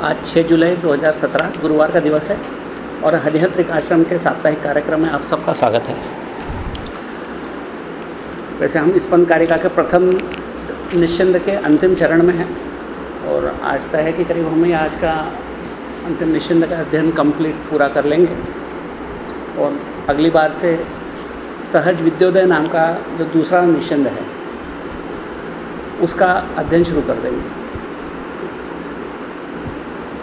आज 6 जुलाई 2017 गुरुवार का दिवस है और हरिहत्रिक आश्रम के साप्ताहिक कार्यक्रम में आप सबका स्वागत है। वैसे हम स्पंद कारिका के प्रथम निश्चिंद के अंतिम चरण में हैं और आज तय है कि करीब हमें आज का अंतिम निश्चिंद का अध्ययन कंप्लीट पूरा कर लेंगे। और अगली बार से सहज विद्योदय नाम का जो दूसरा निश्चिंद है, उसका अध्ययन शुरू कर देंगे।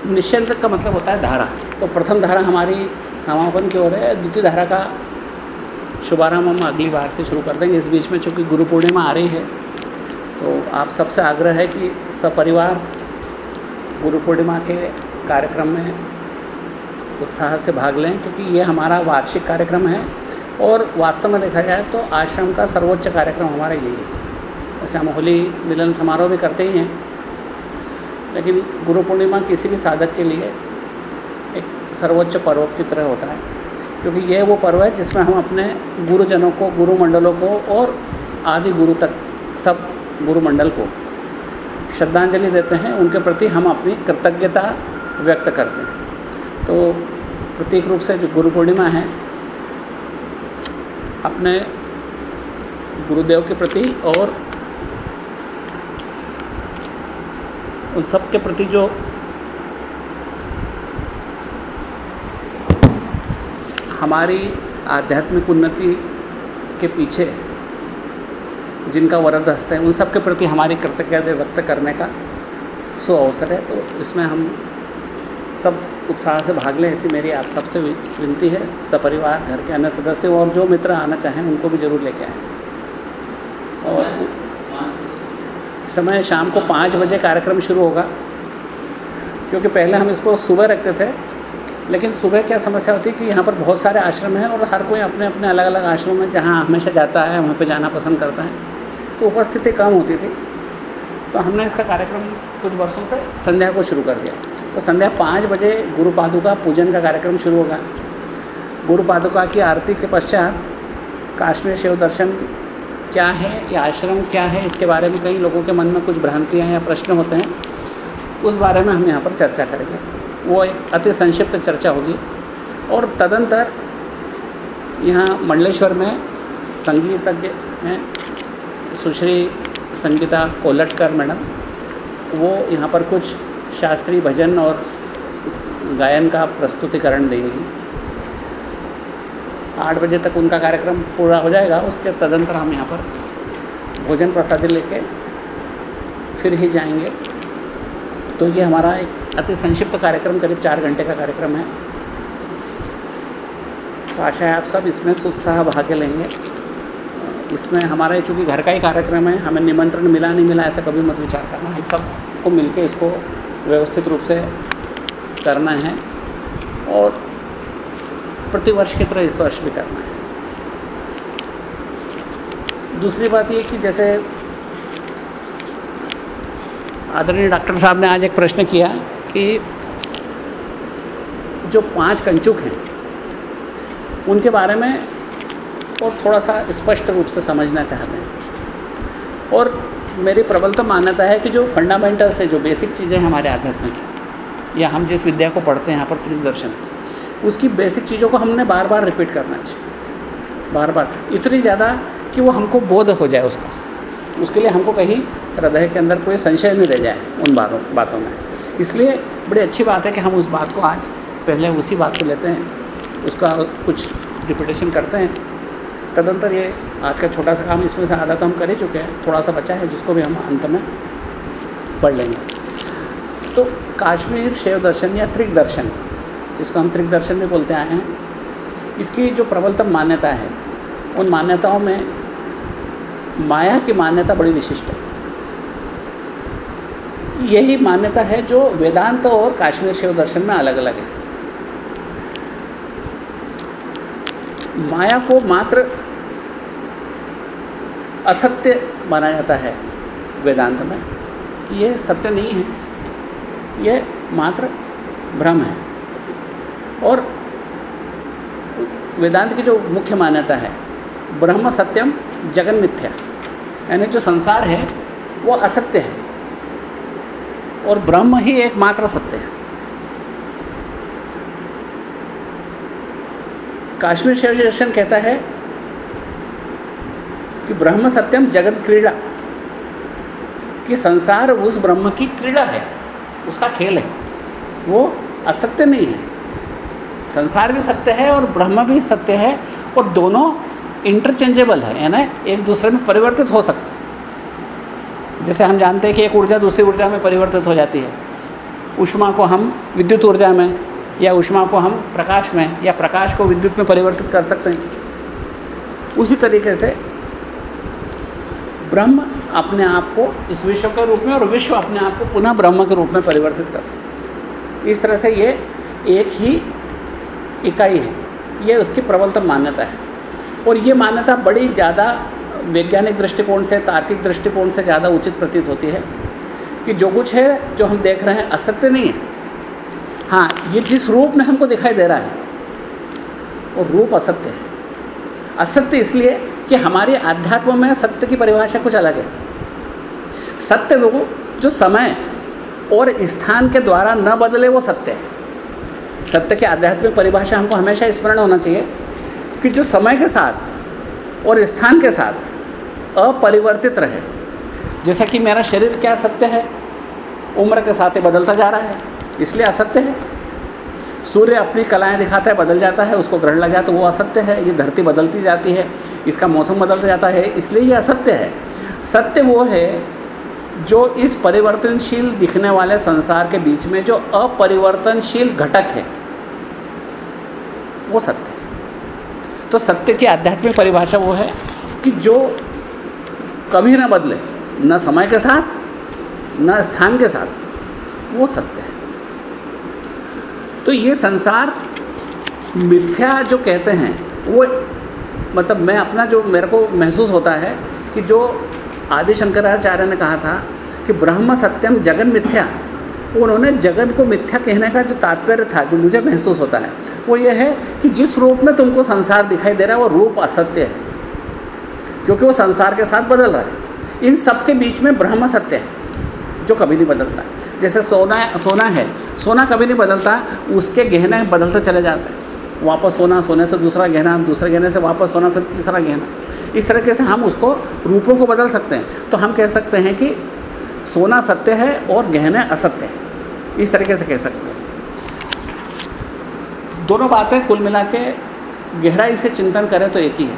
निश्चंद का मतलब होता है धारा। तो प्रथम धारा हमारी समापन की ओर है। द्वितीय धारा का शुभारंभ हम अगली बार से शुरू कर देंगे। इस बीच में चूँकि गुरु पूर्णिमा आ रही है तो आप सबसे आग्रह है कि सपरिवार गुरु पूर्णिमा के कार्यक्रम में उत्साह से भाग लें, क्योंकि ये हमारा वार्षिक कार्यक्रम है। और वास्तव में देखा जाए तो आश्रम का सर्वोच्च कार्यक्रम हमारा यही है। वैसे हम होली मिलन समारोह भी करते ही हैं। लेकिन गुरु पूर्णिमा किसी भी साधक के लिए एक सर्वोच्च पर्व की तरह होता है, क्योंकि यह वो पर्व है जिसमें हम अपने गुरुजनों को गुरु मंडलों को और आदि गुरु तक, सब गुरु मंडल को श्रद्धांजलि देते हैं। उनके प्रति हम अपनी कृतज्ञता व्यक्त करते हैं। तो प्रतीक रूप से जो गुरु पूर्णिमा है, अपने गुरुदेव के प्रति और उन सब के प्रति जो हमारी आध्यात्मिक उन्नति के पीछे जिनका वरद हस्त है, उन सब के प्रति हमारी कृतज्ञता व्यक्त करने का सो अवसर है। तो इसमें हम सब उत्साह से भाग लें, ऐसी मेरी आप सबसे विनती है। सपरिवार, घर के अन्य सदस्य और जो मित्र आना चाहें, उनको भी ज़रूर लेके आएँ और समय शाम को पाँच बजे कार्यक्रम शुरू होगा। क्योंकि पहले हम इसको सुबह रखते थे, लेकिन सुबह क्या समस्या होती है कि यहाँ पर बहुत सारे आश्रम हैं और हर कोई अपने अपने अलग अलग आश्रम में जहाँ हमेशा जाता है, वहाँ पे जाना पसंद करता है। तो उपस्थिति कम होती थी। तो हमने इसका कार्यक्रम कुछ वर्षों से संध्या को शुरू कर दिया। तो संध्या पाँच बजे गुरु पादुका पूजन का कार्यक्रम शुरू होगा। गुरु पादुका की आरती के पश्चात काश्मीर शिव दर्शन क्या है, या आश्रम क्या है, इसके बारे में कई लोगों के मन में कुछ भ्रांतियाँ या प्रश्न होते हैं। उस बारे में हम यहाँ पर चर्चा करेंगे। वो एक अति संक्षिप्त चर्चा होगी। और तदंतर यहाँ मंडलेश्वर में संगीतज्ञ हैं, सुश्री संगीता कोलटकर मैडम। वो यहाँ पर कुछ शास्त्रीय भजन और गायन का प्रस्तुतिकरण देंगी। आठ बजे तक उनका कार्यक्रम पूरा हो जाएगा, उसके तदंतर हम यहाँ पर भोजन प्रसादी लेके फिर ही जाएँगे। तो ये हमारा एक अति संक्षिप्त कार्यक्रम, करीब चार घंटे का कार्यक्रम है। तो आशा है आप सब इसमें उत्साह भाग लेंगे। इसमें हमारा चूँकि घर का ही कार्यक्रम है, हमें निमंत्रण मिला नहीं मिला ऐसा कभी मत विचार करना। हम सबको मिलके इसको व्यवस्थित रूप से करना है। और प्रतिवर्ष की तरह इस वर्ष भी करना है। दूसरी बात ये कि जैसे आदरणीय डॉक्टर साहब ने आज एक प्रश्न किया कि जो पाँच कंचुक हैं, उनके बारे में और थोड़ा सा स्पष्ट रूप से समझना चाहते हैं। और मेरी प्रबलता मान्यता है कि जो फंडामेंटल्स है, जो बेसिक चीज़ें हमारे आध्यात्म की या हम जिस विद्या को पढ़ते हैं, यहाँ पर त्रिदर्शन उसकी बेसिक चीज़ों को हमने बार बार रिपीट करना चाहिए। बार बार इतनी ज़्यादा कि वो हमको बोध हो जाए उसका। उसके लिए हमको कहीं हृदय के अंदर कोई संशय नहीं रह जाए उन बातों बातों में। इसलिए बड़ी अच्छी बात है कि हम उस बात को आज पहले उसी बात को लेते हैं, उसका कुछ रिपीटेशन करते हैं। तदंतर ये आज का छोटा सा काम इसमें से आधा तो हम कर ही चुके हैं थोड़ा सा बचा है, जिसको भी हम अंत में पढ़ लेंगे। तो काश्मीर शैव दर्शन या त्रिक दर्शन। जिसको हम त्रिक दर्शन भी बोलते आए हैं, इसकी जो प्रबलतम मान्यता है, उन मान्यताओं में माया की मान्यता बड़ी विशिष्ट है। यही मान्यता है जो वेदांत और काश्मीर शिव दर्शन में अलग अलग है। माया को मात्र असत्य माना जाता है वेदांत में ये सत्य नहीं है ये मात्र भ्रम है। और वेदांत की जो मुख्य मान्यता है, ब्रह्म सत्यम जगन मिथ्या। यानी जो संसार है, वो असत्य है। और ब्रह्म ही एकमात्र सत्य है। काश्मीर शिवजेशन कहता है कि ब्रह्म सत्यम जगत क्रीड़ा, कि संसार उस ब्रह्म की क्रीड़ा है। उसका खेल है। वो असत्य नहीं है। संसार भी सत्य है और ब्रह्म भी सत्य है और दोनों इंटरचेंजेबल है, यानी एक दूसरे में परिवर्तित हो सकते हैं। जैसे हम जानते हैं कि एक ऊर्जा दूसरी ऊर्जा में परिवर्तित हो जाती है। उष्मा को हम विद्युत ऊर्जा में या उष्मा को हम प्रकाश में या प्रकाश को विद्युत में परिवर्तित कर सकते हैं। उसी तरीके से ब्रह्म अपने आप को इस विश्व के रूप में और विश्व अपने आप को पुनः ब्रह्म के रूप में परिवर्तित कर सकते हैं। इस तरह से ये एक ही इकाई है। ये उसकी प्रबलतम मान्यता है। और ये मान्यता बड़ी ज़्यादा वैज्ञानिक दृष्टिकोण से, तार्किक दृष्टिकोण से ज़्यादा उचित प्रतीत होती है कि जो कुछ है, जो हम देख रहे हैं, असत्य नहीं है। हाँ ये जिस रूप में हमको दिखाई दे रहा है, वो रूप असत्य है। असत्य इसलिए कि हमारे आध्यात्म में सत्य की परिभाषा कुछ अलग है। सत्य वो जो समय और स्थान के द्वारा न बदले वो सत्य है। सत्य की आध्यात्मिक परिभाषा हमको हमेशा स्मरण होना चाहिए कि जो समय के साथ और स्थान के साथ अपरिवर्तित रहे। जैसा कि मेरा शरीर क्या सत्य है, उम्र के साथ ही बदलता जा रहा है, इसलिए असत्य है। सूर्य अपनी कलाएँ दिखाता है, बदल जाता है, उसको ग्रहण लग जाता है, वो असत्य है, ये धरती बदलती जाती है, इसका मौसम बदलता जाता है, इसलिए ये असत्य है। सत्य वो है जो इस परिवर्तनशील दिखने वाले संसार के बीच में जो अपरिवर्तनशील घटक है। वो सत्य है। तो सत्य की आध्यात्मिक परिभाषा वो है कि जो कभी ना बदले, न समय के साथ, न स्थान के साथ, वो सत्य है। तो ये संसार मिथ्या जो कहते हैं, वो मतलब मैं अपना जो मेरे को महसूस होता है कि जो आदि शंकराचार्य ने कहा था कि ब्रह्म सत्यम जगन मिथ्या। उन्होंने जगन को मिथ्या कहने का जो तात्पर्य था, जो मुझे महसूस होता है, वो ये है कि जिस रूप में तुमको संसार दिखाई दे रहा है, वो रूप असत्य है। क्योंकि वो संसार के साथ बदल रहा है। इन सब के बीच में ब्रह्म सत्य है, जो कभी नहीं बदलता। जैसे सोना सोना है, सोना कभी नहीं बदलता, उसके गहने बदलते चले जाते हैं। वापस सोना, सोने से दूसरा गहना, दूसरे गहने से वापस सोना, फिर तीसरा गहना। इस तरीके से हम उसको, रूपों को बदल सकते हैं। तो हम कह सकते हैं कि सोना सत्य है और गहने असत्य है। इस तरीके से कह सकते हैं। दोनों बातें कुल मिला के गहराई से चिंतन करें तो एक ही है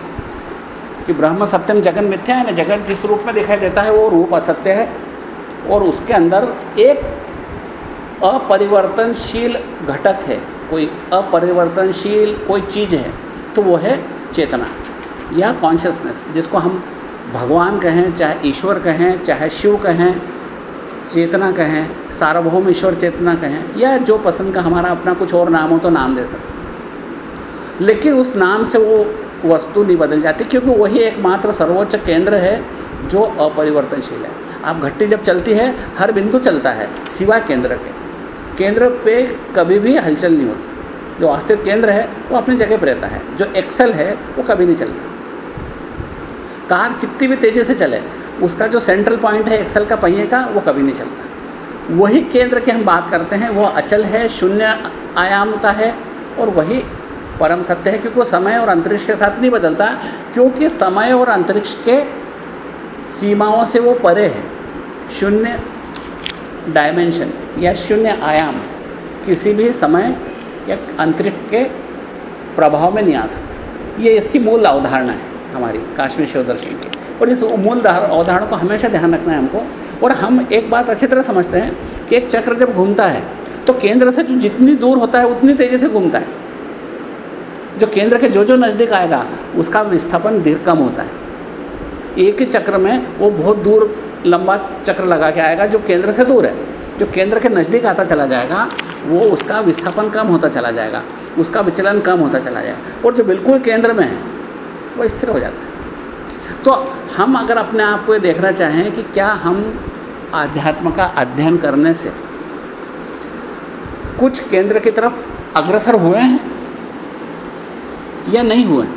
कि ब्रह्म सत्यम जगन मिथ्या है, ना जगत जिस रूप में दिखाई देता है वो रूप असत्य है और उसके अंदर एक अपरिवर्तनशील घटक है, कोई अपरिवर्तनशील कोई चीज़ है तो वो है चेतना, या कॉन्शियसनेस जिसको हम भगवान कहें, चाहे ईश्वर कहें, चाहे शिव कहें चेतना कहें, सार्वभौम ईश्वर चेतना कहें, या जो पसंद का हमारा अपना कुछ और नाम हो तो नाम दे सकते लेकिन उस नाम से वो वस्तु नहीं बदल जाती, क्योंकि वही एकमात्र सर्वोच्च केंद्र है जो अपरिवर्तनशील है। आप घट्टी जब चलती है, हर बिंदु चलता है सिवा केंद्र के। केंद्र पे कभी भी हलचल नहीं होती। जो वास्तविक केंद्र है, वो अपनी जगह पर रहता है। जो एक्सल है, वो कभी नहीं चलता। कार कितनी भी तेज़ी से चले उसका जो सेंट्रल पॉइंट है एक्सल का पहिए का, वो कभी नहीं चलता। वही केंद्र की हम बात करते हैं, वो अचल है, शून्य आयाम का है और वही परम सत्य है, क्योंकि वो समय और अंतरिक्ष के साथ नहीं बदलता, क्योंकि समय और अंतरिक्ष के सीमाओं से वो परे है। शून्य डायमेंशन या शून्य आयाम किसी भी समय या अंतरिक्ष के प्रभाव में नहीं आ सकता। ये इसकी मूल अवधारणा है हमारी काश्मीर शिव दर्शन की। और इस मूल अवधारणा को हमेशा ध्यान रखना है हमको। और हम एक बात अच्छी तरह समझते हैं कि एक चक्र जब घूमता है तो केंद्र से जो जितनी दूर होता है, उतनी तेज़ी से घूमता है। जो केंद्र के जो जो नज़दीक आएगा, उसका विस्थापन दीर्घ कम होता है। एक ही चक्र में वो बहुत दूर, लंबा चक्र लगा के आएगा जो केंद्र से दूर है। जो केंद्र के नज़दीक आता चला जाएगा, वो उसका विस्थापन कम होता चला जाएगा, उसका विचलन कम होता चला जाएगा। और जो बिल्कुल केंद्र में है, वो स्थिर हो जाता है। तो हम अगर अपने आप को ये देखना चाहें कि क्या हम आध्यात्म का अध्ययन करने से कुछ केंद्र की तरफ़ अग्रसर हुए हैं या नहीं हुए हैं?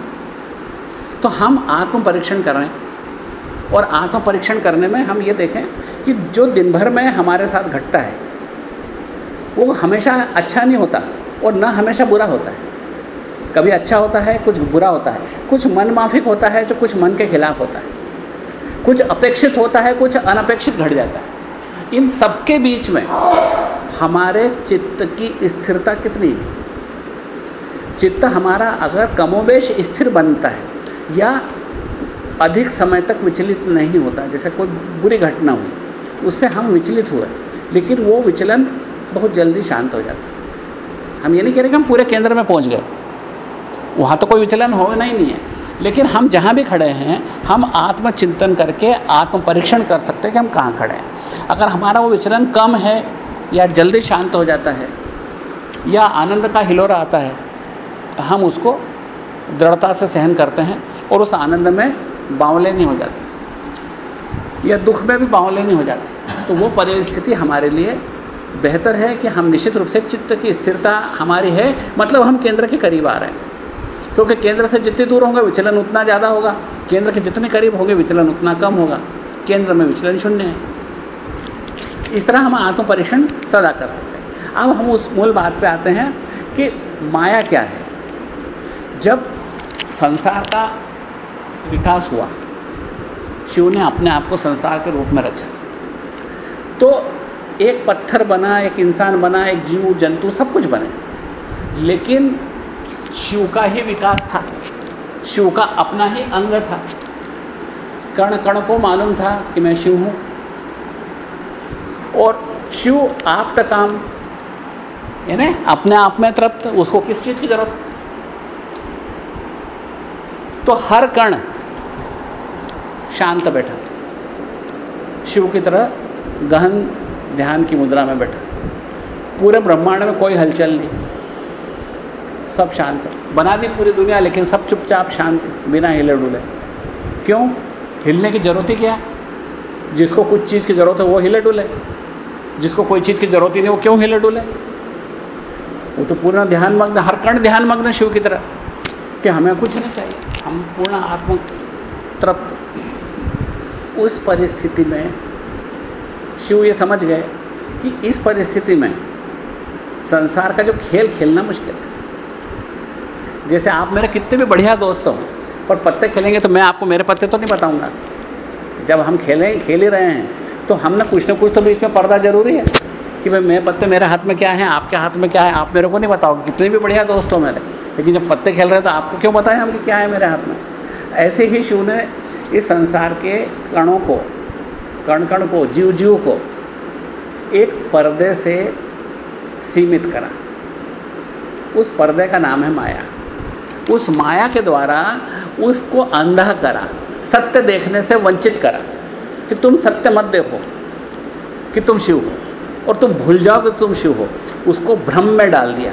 तो हम आत्म परीक्षण करें और आत्म परीक्षण करने में हम ये देखें कि जो दिन भर में हमारे साथ घटता है, वो हमेशा अच्छा नहीं होता और न हमेशा बुरा होता है। कभी अच्छा होता है, कुछ बुरा होता है। कुछ मन माफिक होता है जो कुछ मन के खिलाफ होता है। कुछ अपेक्षित होता है, कुछ अनपेक्षित घट जाता है। इन सबके बीच में हमारे चित्त की स्थिरता कितनी है? चित्त हमारा अगर कमोवेश स्थिर बनता है, या अधिक समय तक विचलित नहीं होता, जैसे कोई बुरी घटना हुई, उससे हम विचलित हुए, लेकिन वो विचलन बहुत जल्दी शांत हो जाता है। हम ये नहीं कह रहे कि हम पूरे केंद्र में पहुँच गए। वहाँ तो कोई विचलन होना ही नहीं है। लेकिन हम जहाँ भी खड़े हैं, हम आत्मचिंतन करके आत्म परीक्षण कर सकते हैं कि हम कहाँ खड़े हैं। अगर हमारा वो विचलन कम है या जल्दी शांत हो जाता है या आनंद का हिलोरा आता है, हम उसको दृढ़ता से सहन करते हैं और उस आनंद में बावले नहीं हो जाते या दुख में भी बावले नहीं हो जाते। तो वो परिस्थिति हमारे लिए बेहतर है कि हम निश्चित रूप से चित्त की स्थिरता हमारी है मतलब हम केंद्र के करीब आ रहे हैं। क्योंकि केंद्र से जितनी दूर होंगे विचलन उतना ज़्यादा होगा। केंद्र के जितने करीब होंगे विचलन उतना कम होगा। केंद्र में विचलन शून्य है। इस तरह हम आत्म परीक्षण सदा कर सकते हैं। अब हम उस मूल बात पे आते हैं कि माया क्या है। जब संसार का विकास हुआ, शिव ने अपने आप को संसार के रूप में रचा। तो एक पत्थर बना, एक इंसान बना, एक जीव, जंतु सब कुछ बने। लेकिन शिव का ही विकास था। शिव का अपना ही अंग था। कर्ण कर्ण को मालूम था कि मैं शिव हूँ। और शिव आप तक काम, यानी अपने आप में तृप्त, उसको किस चीज़ की ज़रूरत? तो हर कर्ण शांत बैठा। शिव की तरह गहन ध्यान की मुद्रा में बैठा। पूरे ब्रह्मांड में कोई हलचल नहीं। सब शांत। बना दी पूरी दुनिया, लेकिन सब चुपचाप शांत, बिना हिले डुले। क्यों? हिलने की ज़रूरत ही क्या? जिसको कुछ चीज़ की ज़रूरत है, वो हिले डुले। जिसको कोई चीज़ की ज़रूरत ही नहीं, वो क्यों हिले डुले? वो तो पूर्ण ध्यान मग्न हर कण ध्यान मग्न शिव की तरह। कि हमें कुछ नहीं चाहिए। हम पूर्ण आत्म तृप्त उस परिस्थिति में शिव ये समझ गए कि इस परिस्थिति में संसार का जो खेल खेलना मुश्किल है। जैसे आप मेरे कितने भी बढ़िया दोस्त हो, पर पत्ते खेलेंगे तो मैं आपको मेरे पत्ते तो नहीं बताऊँगा। जब हम खेलें, खेल ही रहे हैं तो हम ना कुछ ना कुछ तो बीच में पर्दा ज़रूरी है कि भाई मेरे पत्ते मेरे हाथ में क्या है, आपके हाथ में क्या है, आप मेरे को नहीं बताओगे। कितने भी बढ़िया दोस्त हो मेरे, लेकिन जब पत्ते खेल रहे हैं तो आपको क्यों बताएँ हम कि क्या है मेरे हाथ में? ऐसे ही शिव ने इस संसार के कणों को कण कण को जीव जीव को एक पर्दे से सीमित करा। उस पर्दे का नाम है माया। उस माया के द्वारा उसको अंधा करा, सत्य देखने से वंचित करा कि तुम सत्य मत देखो, कि तुम शिव हो। और तुम भूल जाओ कि तुम शिव हो। उसको भ्रम में डाल दिया।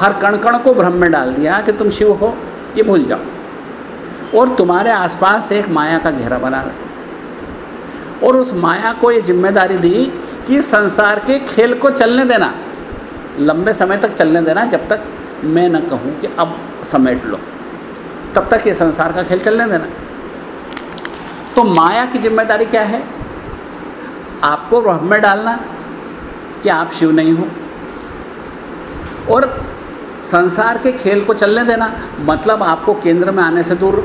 हर कण कण को भ्रम में डाल दिया कि तुम शिव हो, ये भूल जाओ। और तुम्हारे आसपास एक माया का घेरा बना। और उस माया को ये ज़िम्मेदारी दी कि संसार के खेल को चलने देना, लंबे समय तक चलने देना, जब तक मैं न कहूँ कि अब समेट लो। तब तक ये संसार का खेल चलने देना। तो माया की ज़िम्मेदारी क्या है? आपको ब्रह्म में डालना कि आप शिव नहीं हो। और संसार के खेल को चलने देना मतलब आपको केंद्र में आने से दूर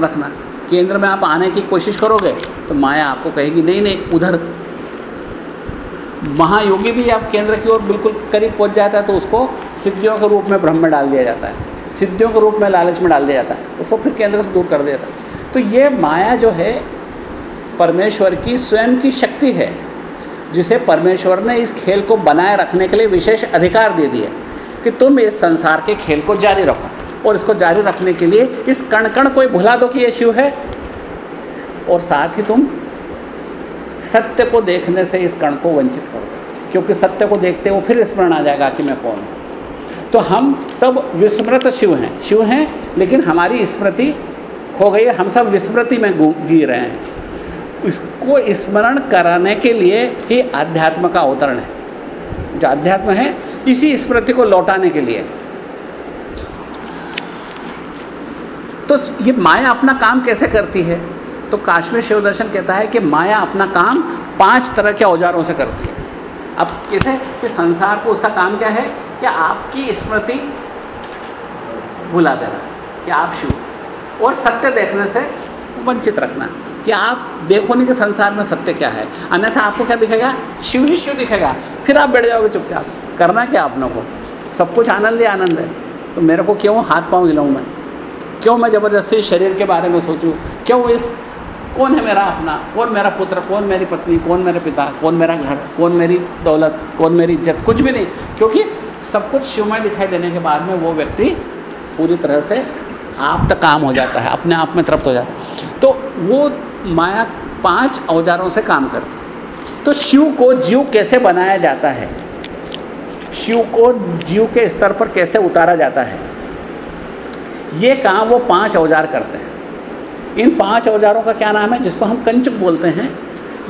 रखना। केंद्र में आप आने की कोशिश करोगे तो माया आपको कहेगी, नहीं नहीं, उधर महायोगी भी आप केंद्र की ओर बिल्कुल करीब पहुँच जाता है तो उसको सिद्धियों के रूप में ब्रह्म में डाल दिया जाता है। सिद्धियों के रूप में लालच में डाल दिया जाता है। उसको फिर केंद्र से दूर कर दिया जाता है। तो ये माया जो है, परमेश्वर की स्वयं की शक्ति है, जिसे परमेश्वर ने इस खेल को बनाए रखने के लिए विशेष अधिकार दे दिए कि तुम इस संसार के खेल को जारी रखो और इसको जारी रखने के लिए इस कण कण को भुला दो कि ये शिव है। और साथ ही तुम सत्य को देखने से इस कण को वंचित करो। क्योंकि सत्य को देखते वो फिर स्मरण आ जाएगा कि मैं कौन हूँ। तो हम सब विस्मृत शिव हैं। शिव हैं, लेकिन हमारी स्मृति खो गई हम सब विस्मृति में जी रहे हैं। इसको स्मरण कराने के लिए ही आध्यात्म का अवतरण है। जो अध्यात्म है, इसी स्मृति को लौटाने के लिए। तो ये माया अपना काम कैसे करती है? तो काश्मीर शिव दर्शन कहता है कि माया अपना काम पाँच तरह के औजारों से करती है। अब कैसे? कि संसार को उसका काम क्या है? कि आपकी स्मृति भुला देना, कि आप शिव। और सत्य देखने से वंचित रखना, कि आप देखो नहीं कि संसार में सत्य क्या है। अन्यथा आपको क्या दिखेगा? शिव ही शिव दिखेगा। फिर आप बैठ जाओगे चुपचाप। करना क्या अपनों को? सब कुछ आनंद ही आनंद है। तो मेरे को क्यों हाथ पाँव हिलाऊँ मैं? क्यों मैं ज़बरदस्ती शरीर के बारे में सोचूं? क्यों इस कौन है मेरा अपना? कौन मेरा पुत्र? कौन मेरी पत्नी? कौन मेरे पिता? कौन मेरा घर? कौन मेरी दौलत? कौन मेरी इज़्ज़त? कुछ भी नहीं। क्योंकि सब कुछ शिवमय दिखाई देने के बाद में वो व्यक्ति पूरी तरह से आप तक काम हो जाता है, अपने आप में तृप्त हो जाता है। तो वो माया पाँच औजारों से काम करती है। तो शिव को जीव कैसे बनाया जाता है? शिव को जीव के स्तर पर कैसे उतारा जाता है? ये काम वो पाँच औज़ार करते हैं। इन पाँच औजारों का क्या नाम है, जिसको हम कंचुक बोलते हैं,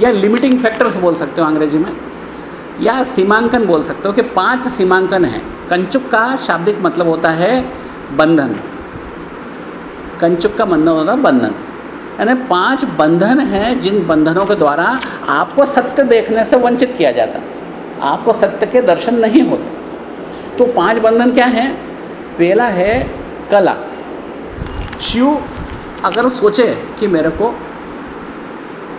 या लिमिटिंग फैक्टर्स बोल सकते हो अंग्रेज़ी में, या सीमांकन बोल सकते हो कि पाँच सीमांकन हैं। कंचुक का शाब्दिक मतलब होता है बंधन। कंचुक का बंधन होता है बंधन। यानी पाँच बंधन हैं जिन बंधनों के द्वारा आपको सत्य देखने से वंचित किया जाता। आपको सत्य के दर्शन नहीं होते। तो पाँच बंधन क्या हैं? पहला है कला। शिव अगर सोचे कि मेरे को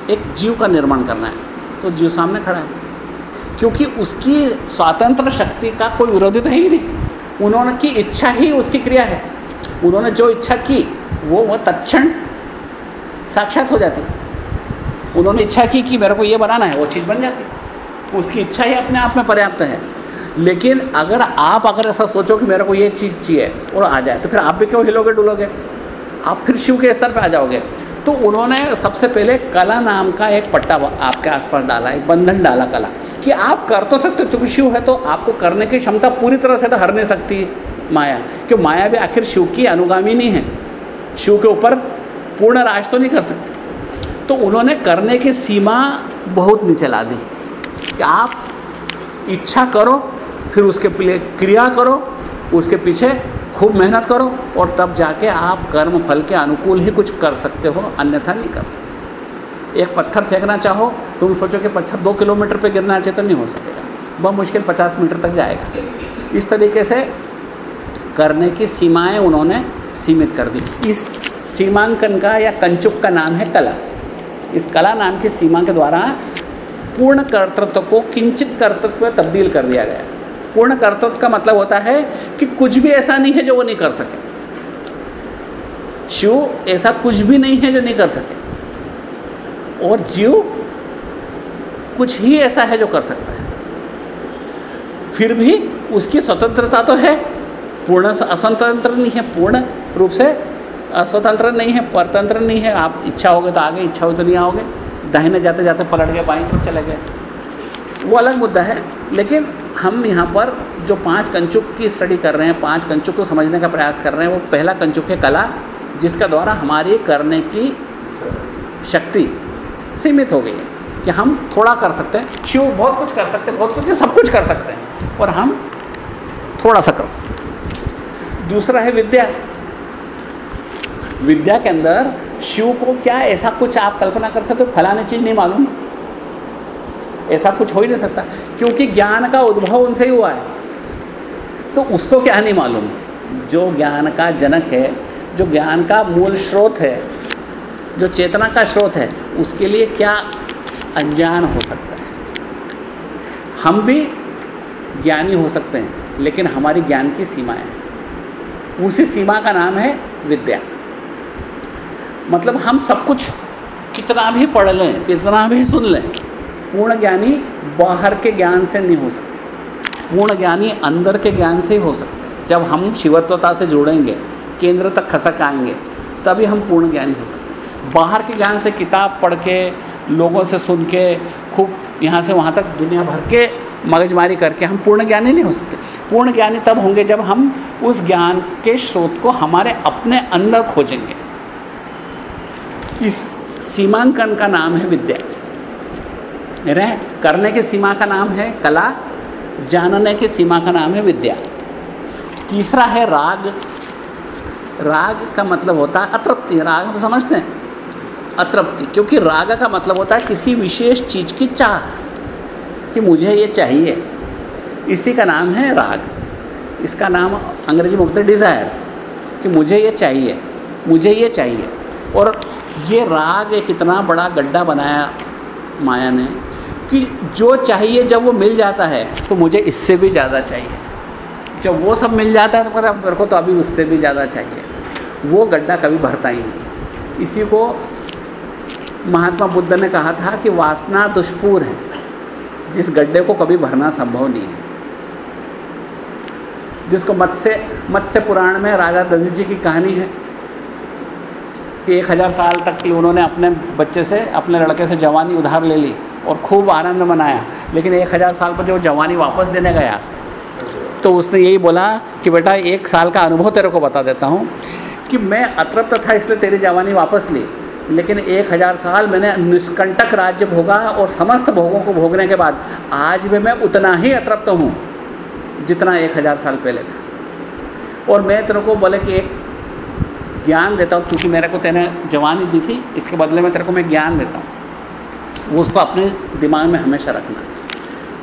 एक जीव का निर्माण करना है तो जीव सामने खड़ा है। क्योंकि उसकी स्वतंत्र शक्ति का कोई विरोधी तो है ही नहीं। उन्होंने की इच्छा ही उसकी क्रिया है। उन्होंने जो इच्छा की, वो वह तत्क्षण साक्षात हो जाती उन्होंने इच्छा की कि मेरे को ये बनाना है, वो चीज़ बन जाती उसकी इच्छा ही अपने आप में पर्याप्त है। लेकिन अगर आप अगर ऐसा सोचो कि मेरे को ये चीज़ चाहिए और आ जाए तो फिर आप भी क्यों हिलोगे डुलोगे? आप फिर शिव के स्तर पर आ जाओगे। तो उन्होंने सबसे पहले कला नाम का एक पट्टा आपके आसपास डाला, एक बंधन डाला कला, कि आप कर तो सकते हो, चूँकि शिव है तो आपको करने की क्षमता पूरी तरह से तो हर नहीं सकती माया, क्यों माया भी आखिर शिव की अनुगामी नहीं है। शिव के ऊपर पूर्ण राज तो नहीं कर सकती। तो उन्होंने करने की सीमा बहुत नीचे ला दी, कि आप इच्छा करो, फिर उसके क्रिया करो, उसके पीछे खूब मेहनत करो और तब जाके आप कर्म फल के अनुकूल ही कुछ कर सकते हो, अन्यथा नहीं कर सकते। एक पत्थर फेंकना चाहो, तुम सोचो कि पत्थर दो किलोमीटर पे गिरना चाहिए तो नहीं हो सकेगा। बहुत मुश्किल पचास मीटर तक जाएगा। इस तरीके से करने की सीमाएँ उन्होंने सीमित कर दी। इस सीमांकन का या कंचुक का नाम है कला। इस कला नाम की सीमा के द्वारा पूर्ण कर्तृत्व को किंचित कर्तृत्व तब्दील कर दिया गया। पूर्ण कर्तृत्व का मतलब होता है कि कुछ भी ऐसा नहीं है जो वो नहीं कर सके। शिव ऐसा कुछ भी नहीं है जो नहीं कर सके। और जीव कुछ ही ऐसा है जो कर सकता है। फिर भी उसकी स्वतंत्रता तो है, पूर्ण अस्वतंत्र नहीं है, पूर्ण रूप से अस्वतंत्र नहीं है, परतंत्र नहीं है। आप इच्छा होगे तो आगे, इच्छा हो तो नहीं आओगे। दाहिने जाते जाते पलट गए, बाई तो चले गए। वो अलग मुद्दा है, लेकिन हम यहाँ पर जो पाँच कंचुक की स्टडी कर रहे हैं, पाँच कंचुक को समझने का प्रयास कर रहे हैं, वो पहला कंचुक है कला, जिसका द्वारा हमारी करने की शक्ति सीमित हो गई है कि हम थोड़ा कर सकते हैं। शिव बहुत कुछ कर सकते हैं, बहुत कुछ सब कुछ कर सकते हैं और हम थोड़ा सा कर सकते हैं। दूसरा है विद्या। विद्या के अंदर शिव को क्या ऐसा कुछ आप कल्पना कर सकते हो? फलाने चीज़ नहीं मालूम। ऐसा कुछ हो ही नहीं सकता। क्योंकि ज्ञान का उद्भव उनसे ही हुआ है। तो उसको क्या नहीं मालूम? जो ज्ञान का जनक है, जो ज्ञान का मूल स्रोत है, जो चेतना का स्रोत है, उसके लिए क्या अनजान हो सकता है? हम भी ज्ञानी हो सकते हैं, लेकिन हमारी ज्ञान की सीमाएँ उसी सीमा का नाम है विद्या। मतलब हम सब कुछ कितना भी पढ़ लें, कितना भी सुन लें पूर्ण ज्ञानी बाहर के ज्ञान से नहीं हो सकते। पूर्ण ज्ञानी अंदर के ज्ञान से ही हो सकते जब हम शिवत्वता से जुड़ेंगे, केंद्र तक खसक आएँगे, तभी हम पूर्ण ज्ञानी हो सकते बाहर के ज्ञान से किताब पढ़ के, लोगों से सुन के, खूब यहाँ से वहाँ तक दुनिया भर के मगजमारी करके हम पूर्ण ज्ञानी नहीं हो सकते। पूर्ण ज्ञानी तब होंगे जब हम उस ज्ञान के स्रोत को हमारे अपने अंदर खोजेंगे। इस सीमांकन का नाम है विद्या। रह, करने की सीमा का नाम है कला, जानने की सीमा का नाम है विद्या। तीसरा है राग। राग का मतलब होता है अतृप्ति। राग हम समझते हैं? अतृप्ति। क्योंकि राग का मतलब होता है किसी विशेष चीज़ की चाह, कि मुझे ये चाहिए। इसी का नाम है राग। इसका नाम अंग्रेज़ी में बोलते हैं डिज़ायर कि मुझे ये चाहिए, मुझे ये चाहिए। और ये राग एक इतना बड़ा गड्ढा बनाया माया ने कि जो चाहिए जब वो मिल जाता है तो मुझे इससे भी ज़्यादा चाहिए। जब वो सब मिल जाता है तो मेरा मेरे को तो अभी उससे भी ज़्यादा चाहिए। वो गड्ढा कभी भरता ही नहीं। इसी को महात्मा बुद्ध ने कहा था कि वासना दुष्पूर है। जिस गड्ढे को कभी भरना संभव नहीं है। जिसको मत्स्य मत्स्य पुराण में राजा दधि जी की कहानी है कि एक हज़ार साल तक उन्होंने अपने बच्चे से, अपने लड़के से जवानी उधार ले ली। और खूब आनंद मनाया। लेकिन एक हज़ार साल पर जो जवानी वापस देने गया तो उसने यही बोला कि बेटा, एक साल का अनुभव तेरे को बता देता हूँ कि मैं अतृप्त था इसलिए तेरी जवानी वापस ली। लेकिन एक हज़ार साल मैंने निष्कंटक राज्य भोगा और समस्त भोगों को भोगने के बाद आज भी मैं उतना ही अतृप्त हूँ जितना एक हज़ार साल पहले था। और मैं तेरे को बोले कि एक ज्ञान देता हूँ, क्योंकि मेरे को तेने जवानी दी थी, इसके बदले में तेरे को मैं ज्ञान देता हूँ। उसको अपने दिमाग में हमेशा रखना।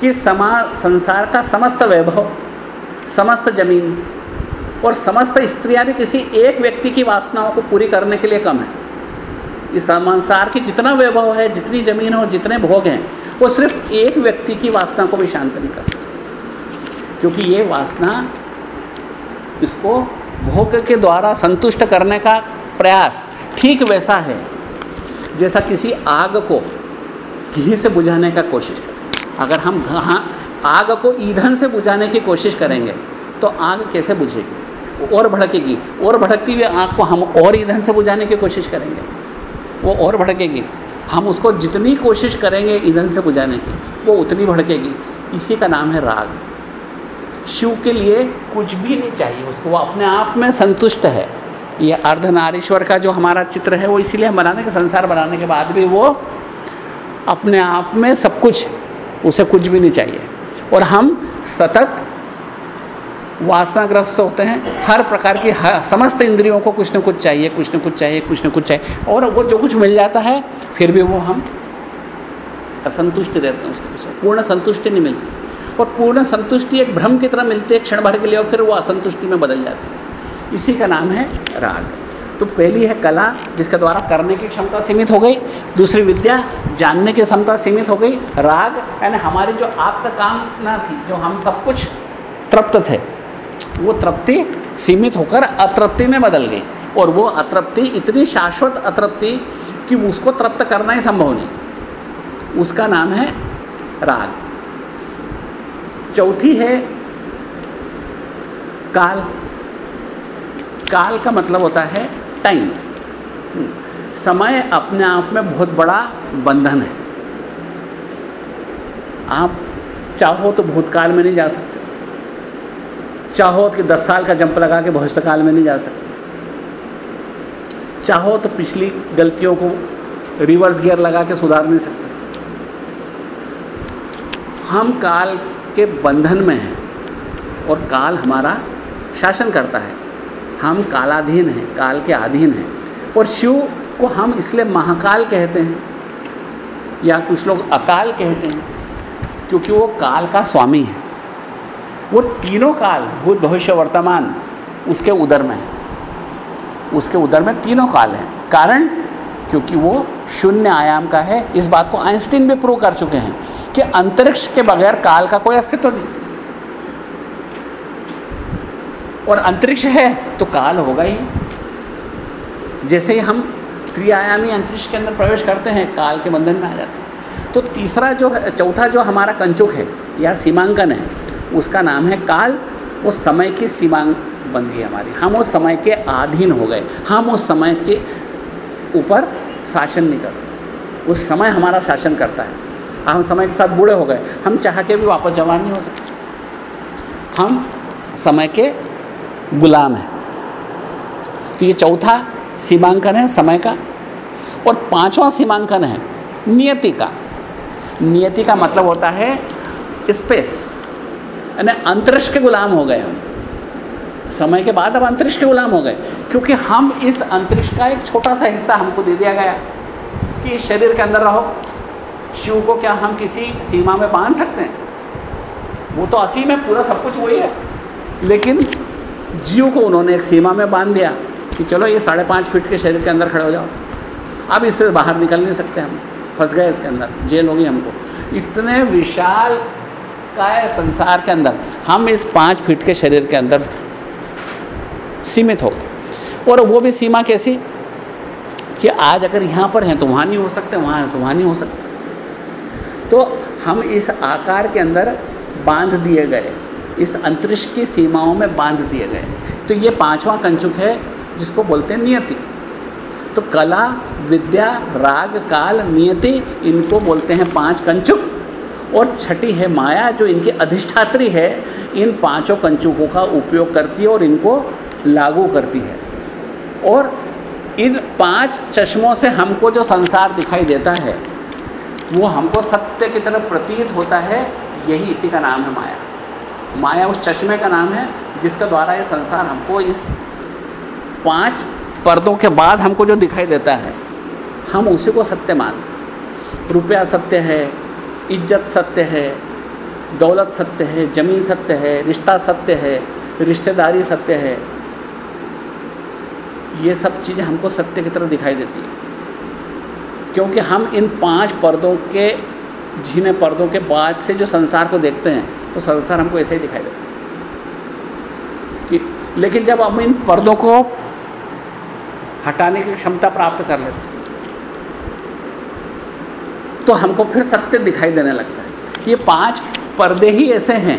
कि समा, संसार का समस्त वैभव, समस्त ज़मीन और समस्त स्त्रियाँ भी किसी एक व्यक्ति की वासनाओं को पूरी करने के लिए कम है। इस संसार की जितना वैभव है, जितनी ज़मीन हो जितने भोग हैं, वो सिर्फ़ एक व्यक्ति की वासना को भी शांत नहीं कर सकते। क्योंकि ये वासना इसको भोग के द्वारा संतुष्ट करने का प्रयास ठीक वैसा है, जैसा किसी आग को घी से बुझाने का कोशिश करें। अगर हम हाँ आग को ईंधन से बुझाने की कोशिश करेंगे तो आग कैसे बुझेगी? और भड़केगी। और भड़कती हुई आग को हम और ईंधन से बुझाने की कोशिश करेंगे। वो और भड़केगी। हम उसको जितनी कोशिश करेंगे ईंधन से बुझाने की, वो उतनी भड़केगी। इसी का नाम है राग। शिव के लिए कुछ भी नहीं चाहिए। उसको वो अपने आप में संतुष्ट है। ये अर्धनारीश्वर का जो हमारा चित्र है, वो इसीलिए हम बनाने के संसार बनाने के बाद भी वो अपने आप में सब कुछ, उसे कुछ भी नहीं चाहिए। और हम सतत वासनाग्रस्त होते हैं। हर प्रकार की हर समस्त इंद्रियों को कुछ न कुछ चाहिए, कुछ न कुछ चाहिए, कुछ न कुछ चाहिए। और वो जो कुछ मिल जाता है, फिर भी वो हम असंतुष्ट रहते हैं उसके पीछे। पूर्ण संतुष्टि नहीं मिलती। और पूर्ण संतुष्टि एक भ्रम की तरह मिलती है, क्षण भर के लिए, और फिर वो असंतुष्टि में बदल जाती है। इसी का नाम है राग। तो पहली है कला, जिसके द्वारा करने की क्षमता सीमित हो गई। दूसरी विद्या, जानने की क्षमता सीमित हो गई। राग, यानी हमारी जो आप काम ना थी, जो हम सब कुछ तृप्त थे, वो तृप्ति सीमित होकर अतृप्ति में बदल गई। और वो अतृप्ति, इतनी शाश्वत अतृप्ति कि उसको तृप्त करना ही संभव नहीं। उसका नाम है राग। चौथी है काल। काल का मतलब होता है टाइम समय अपने आप में बहुत बड़ा बंधन है। आप चाहो तो भूतकाल में नहीं जा सकते। चाहो तो दस साल का जंप लगा के भविष्य काल में नहीं जा सकते। चाहो तो पिछली गलतियों को रिवर्स गियर लगा के सुधार नहीं सकते। हम काल के बंधन में हैं और काल हमारा शासन करता है। हम कालाधीन हैं, काल के अधीन हैं। और शिव को हम इसलिए महाकाल कहते हैं, या कुछ लोग अकाल कहते हैं, क्योंकि वो काल का स्वामी है। वो तीनों काल, भूत, भविष्य, वर्तमान, उसके उदर में है। उसके उदर में तीनों काल हैं। कारण, क्योंकि वो शून्य आयाम का है। इस बात को आइंस्टीन भी प्रूव कर चुके हैं कि अंतरिक्ष के बगैर काल का कोई अस्तित्व नहीं। और अंतरिक्ष है तो काल होगा ही। जैसे ही हम त्रिआयामी अंतरिक्ष के अंदर प्रवेश करते हैं, काल के बंधन में आ जाते हैं। तो तीसरा जो है, चौथा जो हमारा कंचुक है, या सीमांकन है, उसका नाम है काल। वो समय की सीमांक बंदी है हमारी। हम उस समय के अधीन हो गए। हम उस समय के ऊपर शासन नहीं कर सकते। उस समय हमारा शासन करता है। हम समय के साथ बूढ़े हो गए। हम चाह के भी वापस जवान नहीं हो सकते। हम समय के गुलाम है। तो ये चौथा सीमांकन है समय का। और पांचवा सीमांकन है नियति का। नियति का मतलब होता है स्पेस यानी अंतरिक्ष के गुलाम हो गए हम। समय के बाद अब अंतरिक्ष के गुलाम हो गए, क्योंकि हम इस अंतरिक्ष का एक छोटा सा हिस्सा हमको दे दिया गया कि इस शरीर के अंदर रहो। शिव को क्या हम किसी सीमा में बाँध सकते हैं? वो तो असीम है पूरा सब कुछ वही है। लेकिन जीव को उन्होंने एक सीमा में बाँध दिया कि चलो ये साढ़े पाँच फीट के शरीर के अंदर खड़े हो जाओ। अब इससे बाहर निकल नहीं सकते हम। फंस गए इसके अंदर। जेल होगी हमको। इतने विशाल काय संसार के अंदर। हम इस पाँच फीट के शरीर के अंदर सीमित हो गए। और वो भी सीमा कैसी? कि आज अगर यहाँ पर हैं तो वहाँ नहीं हो सकते, वहाँ हैं तो वहाँ नहीं हो सकते। तो हम इस आकार के अंदर बाँध दिए गए। इस अंतरिक्ष की सीमाओं में बाँध दिए गए। तो ये पांचवा कंचुक है, जिसको बोलते हैं नियति। तो कला, विद्या, राग, काल, नियति, इनको बोलते हैं पाँच कंचुक। और छठी है माया, जो इनकी अधिष्ठात्री है, इन पाँचों कंचुकों का उपयोग करती है और इनको लागू करती है। और इन पाँच चश्मों से हमको जो संसार दिखाई देता है, वो हमको सत्य की तरफ़ प्रतीत होता है, यही इसी का नाम है माया। माया उस चश्मे का नाम है, जिसके द्वारा ये संसार हमको इस पाँच पर्दों के बाद हमको जो दिखाई देता है, हम उसी को सत्य मानते रुपया सत्य है, इज़्ज़त सत्य है, दौलत सत्य है, ज़मीन सत्य है, रिश्ता सत्य है, रिश्तेदारी सत्य है, ये सब चीज़ें हमको सत्य की तरह दिखाई देती है। क्योंकि हम इन पाँच पर्दों के झीने पर्दों के बाद से जो संसार को देखते हैं वो संसार हमको ऐसे ही दिखाई देता कि लेकिन जब हम इन पर्दों को हटाने की क्षमता प्राप्त कर लेते तो हमको फिर सत्य दिखाई देने लगता है। ये पाँच पर्दे ही ऐसे हैं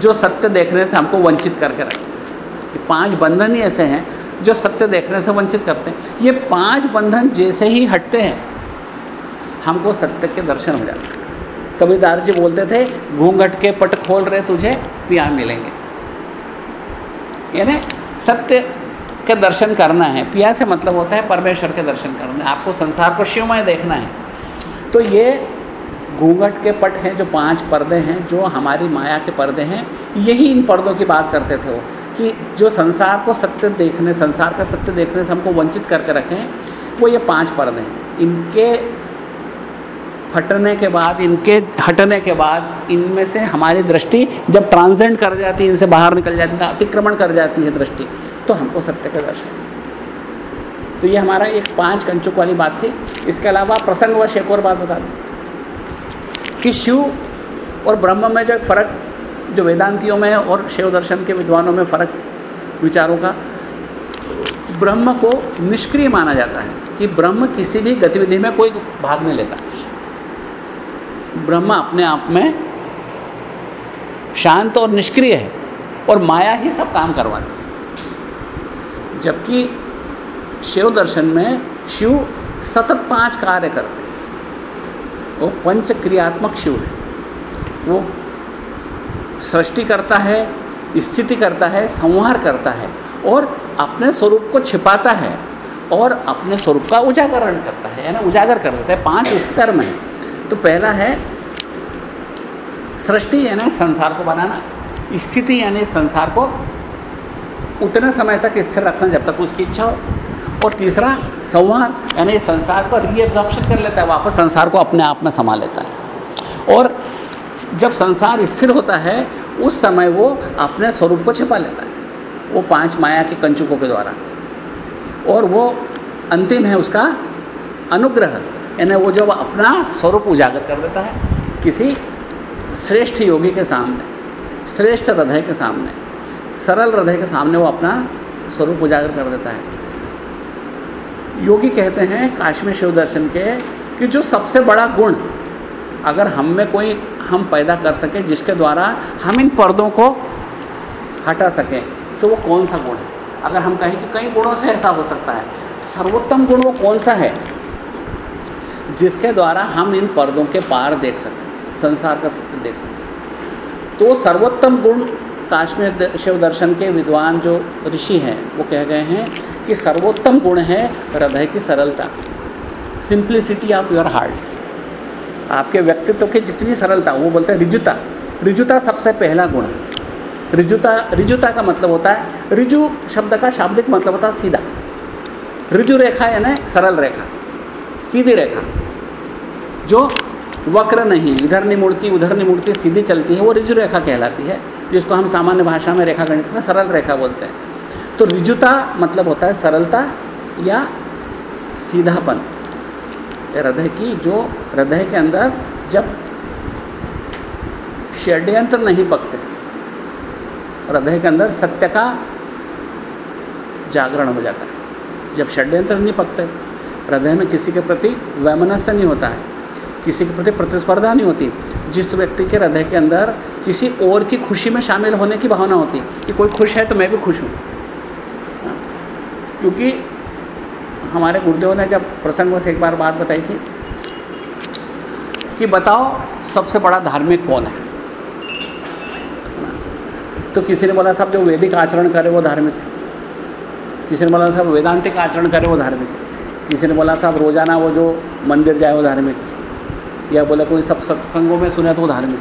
जो सत्य देखने से हमको वंचित करके रखते हैं। पाँच बंधन ही ऐसे हैं जो सत्य देखने से वंचित करते हैं। ये पाँच बंधन जैसे ही हटते हैं, हमको सत्य के दर्शन हो जाते हैं। कबीरदार जी बोलते थे, घूंघट के पट खोल रहे तुझे, पिया मिलेंगे। यानी सत्य के दर्शन करना है। पिया से मतलब होता है परमेश्वर के दर्शन करना आपको संसार को शिवमय देखना है। तो ये घूंघट के पट हैं, जो पाँच पर्दे हैं, जो हमारी माया के पर्दे हैं, यही इन पर्दों की बात करते थे वो, कि जो संसार को सत्य देखने, संसार का सत्य देखने से हमको वंचित करके रखें, वो ये पाँच पर्दे हैं। इनके फटने के बाद, इनके हटने के बाद, इनमें से हमारी दृष्टि जब ट्रांसेंड कर जाती है इनसे बाहर निकल जाती है अतिक्रमण कर जाती है दृष्टि तो हमको सत्य का दर्शन तो ये हमारा एक पाँच कंचुक वाली बात थी। इसके अलावा प्रसंगवश एक और बात बता दूँ कि शिव और ब्रह्म में जो एक फ़र्क, जो वेदांतियों में और शिव दर्शन के विद्वानों में फ़र्क, विचारों का, ब्रह्म को निष्क्रिय माना जाता है कि ब्रह्म किसी भी गतिविधि में कोई भाग नहीं लेता। ब्रह्म अपने आप में शांत और निष्क्रिय है और माया ही सब काम करवाती है। जबकि शिव दर्शन में शिव सतत पाँच कार्य करते हैं। वो पंच क्रियात्मक शिव है। वो सृष्टि करता है, स्थिति करता है, संहार करता है और अपने स्वरूप को छिपाता है और अपने स्वरूप का उजागरण करता है, यानी उजागर कर देता है। पाँच उसके कर्म हैं। तो पहला है, सृष्टि यानी संसार को बनाना, स्थिति यानी संसार को उतने समय तक स्थिर रखना जब तक उसकी इच्छा हो। और तीसरा, संवाद यानी संसार को रीएब्जॉर्प्शन कर लेता है, वापस संसार को अपने आप में समा लेता है। और जब संसार स्थिर होता है, उस समय वो अपने स्वरूप को छिपा लेता है। वो पाँच माया के कंचुकों के द्वारा। और वो अंतिम है उसका अनुग्रह। यानी वो जब अपना स्वरूप उजागर कर देता है किसी श्रेष्ठ योगी के सामने, श्रेष्ठ हृदय के सामने, सरल हृदय के सामने वो अपना स्वरूप उजागर कर देता है। योगी कहते हैं काश्मीर शिव दर्शन के कि जो सबसे बड़ा गुण अगर हम में कोई हम पैदा कर सकें, जिसके द्वारा हम इन पर्दों को हटा सकें तो वो कौन सा गुण है? अगर हम कहें कि कई गुणों से ऐसा हो सकता है सर्वोत्तम गुण वो कौन सा है? जिसके द्वारा हम इन पर्दों के पार देख सकें, संसार का सत्य देख सकें। तो सर्वोत्तम गुण काश्मीर शिव दर्शन के विद्वान जो ऋषि हैं, वो कह गए हैं कि सर्वोत्तम गुण है हृदय की सरलता सिंप्लिसिटी ऑफ़ योर हार्ट आपके व्यक्तित्व की जितनी सरलता, वो बोलते हैं रिजुता। रिजुता सबसे पहला गुण है। रिजुता रिजुता का मतलब होता है, रिजु शब्द का शाब्दिक मतलब होता है सीधा। रिजु रेखा यानी सरल रेखा, सीधी रेखा। जो वक्र नहीं, इधर नहीं मुड़ती, उधर नहीं मुड़ती, सीधी चलती है, वो रिजु रेखा कहलाती है, जिसको हम सामान्य भाषा में रेखा गणित में सरल रेखा बोलते हैं। तो रिजुता मतलब होता है सरलता या सीधापन। हृदय की जो, हृदय के अंदर जब षड्यंत्र नहीं पकते, हृदय के अंदर सत्य का जागरण हो जाता है। जब षड्यंत्र नहीं पकते, हृदय में किसी के प्रति वैमनस्य नहीं होता है किसी के प्रति प्रतिस्पर्धा नहीं होती। जिस व्यक्ति के हृदय के अंदर किसी और की खुशी में शामिल होने की भावना होती कि कोई खुश है तो मैं भी खुश हूँ। हाँ। क्योंकि हमारे गुरुदेव ने जब प्रसंग से एक बार बात बताई थी कि बताओ सबसे बड़ा धार्मिक कौन है? तो किसी ने बोला साहब जो वैदिक आचरण करे वो धार्मिक है। किसी ने बोला साहब वेदांतिक आचरण करे वो धार्मिक है। किसी ने बोला साहब रोज़ाना वो जो मंदिर जाए वो धार्मिक है। या बोला कोई सब सत्संगों में सुने तो वो धार्मिक।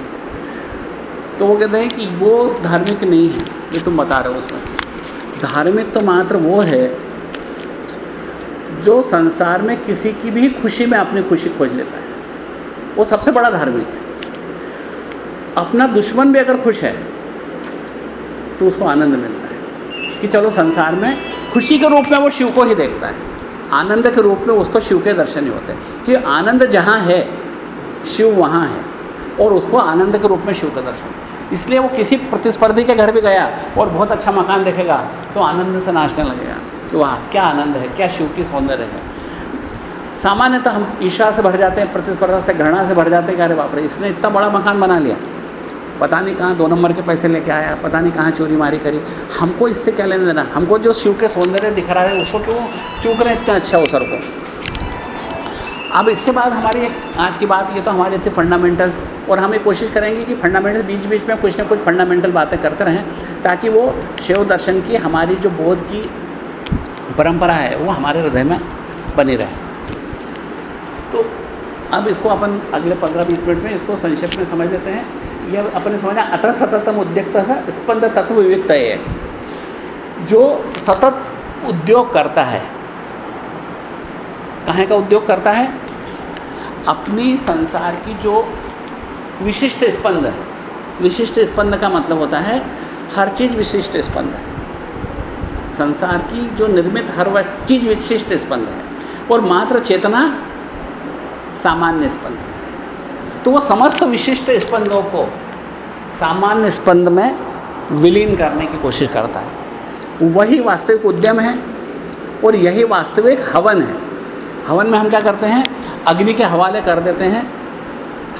तो वो कहते हैं कि वो धार्मिक नहीं है, ये तुम बता रहे हो उसमें से। धार्मिक तो मात्र वो है जो संसार में किसी की भी खुशी में अपनी खुशी खोज लेता है। वो सबसे बड़ा धार्मिक है। अपना दुश्मन भी अगर खुश है तो उसको आनंद मिलता है कि चलो संसार में खुशी के रूप में वो शिव को ही देखता है। आनंद के रूप में उसको शिव के दर्शन ही होते हैं। कि आनंद जहाँ है शिव वहाँ है और उसको आनंद के रूप में शिव का दर्शन। इसलिए वो किसी प्रतिस्पर्धी के घर भी गया और बहुत अच्छा मकान देखेगा तो आनंद से नाचने लगेगा कि वाह, क्या आनंद है, क्या शिव की सौंदर्य है। सामान्यतः हम ईर्षा से भर जाते हैं, प्रतिस्पर्धा से घृणा से भर जाते हैं कि अरे बाप रे, इसने इतना बड़ा मकान बना लिया। पता नहीं कहाँ दो नंबर के पैसे लेके आया, पता नहीं कहाँ चोरी मारी करी। हमको इससे क्या लेने देना? हमको जो शिव के सौंदर्य दिख रहा है, उसको क्यों चूक रहे हैं इतना अच्छा अवसर को? अब इसके बाद हमारी आज की बात, ये तो हमारे थे फंडामेंटल्स और हम ये कोशिश करेंगे कि फंडामेंटल्स बीच बीच में कुछ ना कुछ फंडामेंटल बातें करते रहें, ताकि वो शिव दर्शन की हमारी जो बोध की परंपरा है, वो हमारे हृदय में बनी रहे। तो अब इसको अपन अगले पंद्रह बीस मिनट में इसको संक्षेप में समझ लेते हैं। यह अपने समझना अतः सततम उद्यक्त स्पंद तत्व विविधता है जो सतत उद्योग करता है। कहाँ का उद्योग करता है? अपनी संसार की जो विशिष्ट स्पंद है, विशिष्ट स्पंद का मतलब होता है हर चीज़ विशिष्ट स्पंद है। संसार की जो निर्मित हर वह चीज़ विशिष्ट स्पंद है, और मात्र चेतना सामान्य स्पंद है। तो वो समस्त विशिष्ट स्पंदों को सामान्य स्पंद में विलीन करने की कोशिश करता है। वही वास्तविक उद्यम है, और यही वास्तविक हवन है। हवन में हम क्या करते हैं? अग्नि के हवाले कर देते हैं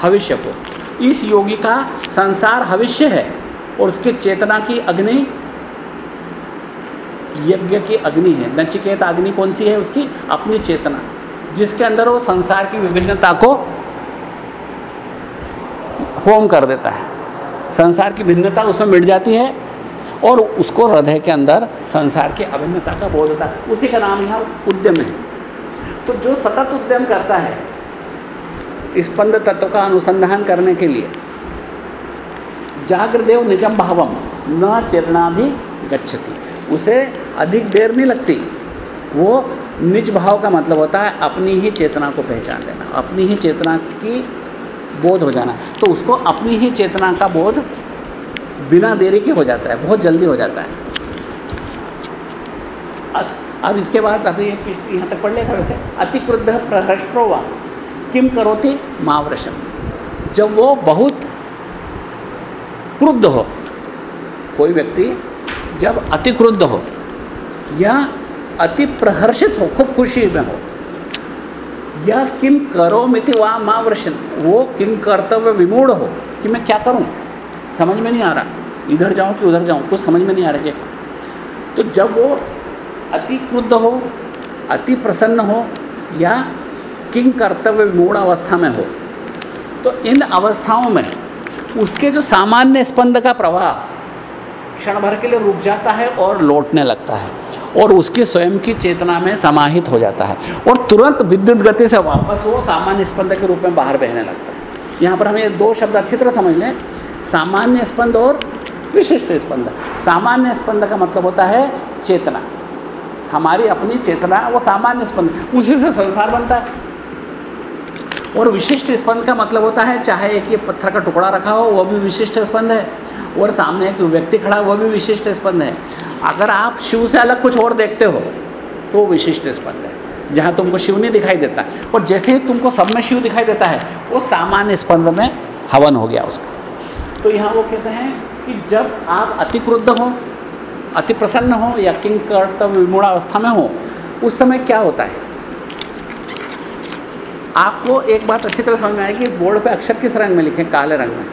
भविष्य को। इस योगी का संसार भविष्य है और उसकी चेतना की अग्नि, यज्ञ की अग्नि है। नचिकेत अग्नि कौन सी है उसकी? अपनी चेतना, जिसके अंदर वो संसार की विभिन्नता को होम कर देता है। संसार की भिन्नता उसमें मिट जाती है और उसको हृदय के अंदर संसार की अभिन्नता का बोध होता है। उसी का नाम यहाँ उद्यम है। तो जो सतत उद्यम करता है, स्पंद तत्व का अनुसंधान करने के लिए जागृदेव निजम भावम न चेतना भी गच्छति। उसे अधिक देर नहीं लगती। वो निज भाव का मतलब होता है अपनी ही चेतना को पहचान लेना, अपनी ही चेतना की बोध हो जाना। तो उसको अपनी ही चेतना का बोध बिना देरी के हो जाता है, बहुत जल्दी हो जाता है। अब इसके बाद अभी यहाँ तक पढ़ लेता वैसे। अति क्रुद्ध प्रहृष्टो व। किम करोति? मावृषम। जब वो बहुत क्रुद्ध हो, कोई व्यक्ति जब अति क्रुद्ध हो या अति प्रहर्षित हो, खूब खुशी में हो, या किम करो मिति वाह माँ वृषण वो किम कर्तव्य विमूढ़ हो, कि मैं क्या करूँ? समझ में नहीं आ रहा। इधर जाऊँ कि उधर जाऊँ? कुछ समझ में नहीं आ रहा है। तो जब वो अति क्रुद्ध हो अति प्रसन्न हो, या किंग कर्तव्य विमूढ़ अवस्था में हो। तो इन अवस्थाओं में उसके जो सामान्य स्पंद का प्रवाह क्षण भर के लिए रुक जाता है और लौटने लगता है और उसकी स्वयं की चेतना में समाहित हो जाता है और तुरंत विद्युत गति से वापस वो सामान्य स्पंद के रूप में बाहर बहने लगता है। यहाँ पर हमें दो शब्द अच्छी तरह समझ लें। सामान्य स्पंद और विशिष्ट स्पंद। सामान्य स्पंद का मतलब होता है चेतना। हमारी अपनी चेतना वो सामान्य स्पंद, उसी से संसार बनता है। और विशिष्ट स्पंद का मतलब होता है, चाहे एक ये पत्थर का टुकड़ा रखा हो वह भी विशिष्ट स्पंद है। और सामने एक व्यक्ति खड़ा वह भी विशिष्ट स्पंद है। अगर आप शिव से अलग कुछ और देखते हो तो विशिष्ट स्पंद है। जहाँ तुमको शिव नहीं दिखाई देता। और जैसे ही तुमको सब में शिव दिखाई देता है, वो सामान्य स्पंद में हवन हो गया उसका। तो यहाँ वो कहते हैं कि जब आप अतिक्रुद्ध हो अति प्रसन्न हो या किंग कर्तव्य विमूढ़ अवस्था में हो, उस समय क्या होता है? आपको एक बात अच्छी तरह समझ में आएगी, इस बोर्ड पे अक्षर किस रंग में लिखे? काले रंग में।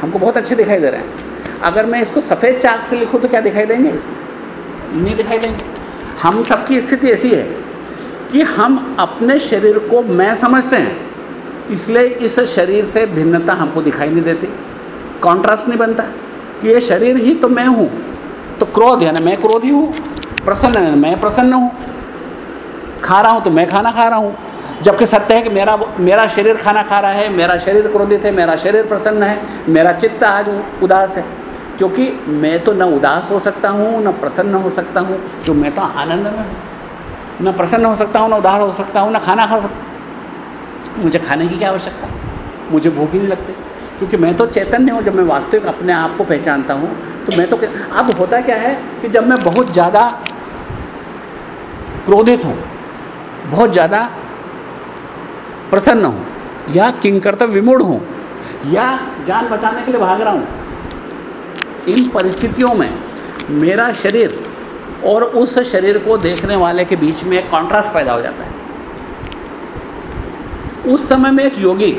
हमको बहुत अच्छे दिखाई दे रहे हैं। अगर मैं इसको सफ़ेद चाक से लिखूँ तो क्या दिखाई देंगे इसमें? नहीं दिखाई देंगे। हम सबकी स्थिति ऐसी है कि हम अपने शरीर को मैं समझते हैं, इसलिए इस शरीर से भिन्नता हमको दिखाई नहीं देती। कॉन्ट्रास्ट नहीं बनता कि ये शरीर ही तो मैं हूँ। तो क्रोध है ना, मैं क्रोधी हूँ, प्रसन्न है ना, मैं प्रसन्न हूँ। खा रहा हूँ तो मैं खाना खा रहा हूँ। जबकि सत्य है कि मेरा मेरा शरीर खाना खा रहा है, मेरा शरीर क्रोधित है, मेरा शरीर प्रसन्न है, मेरा चित्त आज उदास है। क्योंकि मैं तो न उदास हो सकता हूँ, न प्रसन्न हो सकता हूँ, जो मैं तो आनंद में हूँ। न प्रसन्न हो सकता हूँ, न उदार हो सकता हूँ, न खाना खा सकता मुझे खाने की क्या आवश्यकता? मुझे भूख ही नहीं लगती। क्योंकि मैं तो चैतन्य हूँ, जब मैं वास्तविक अपने आप को पहचानता हूँ तो मैं तो अब होता क्या है कि जब मैं बहुत ज़्यादा क्रोधित हूँ, बहुत ज़्यादा प्रसन्न हूँ, या किंकर्तव्य विमूढ़ हूँ, या जान बचाने के लिए भाग रहा हूँ, इन परिस्थितियों में मेरा शरीर और उस शरीर को देखने वाले के बीच में एक कॉन्ट्रास्ट पैदा हो जाता है। उस समय में एक योगी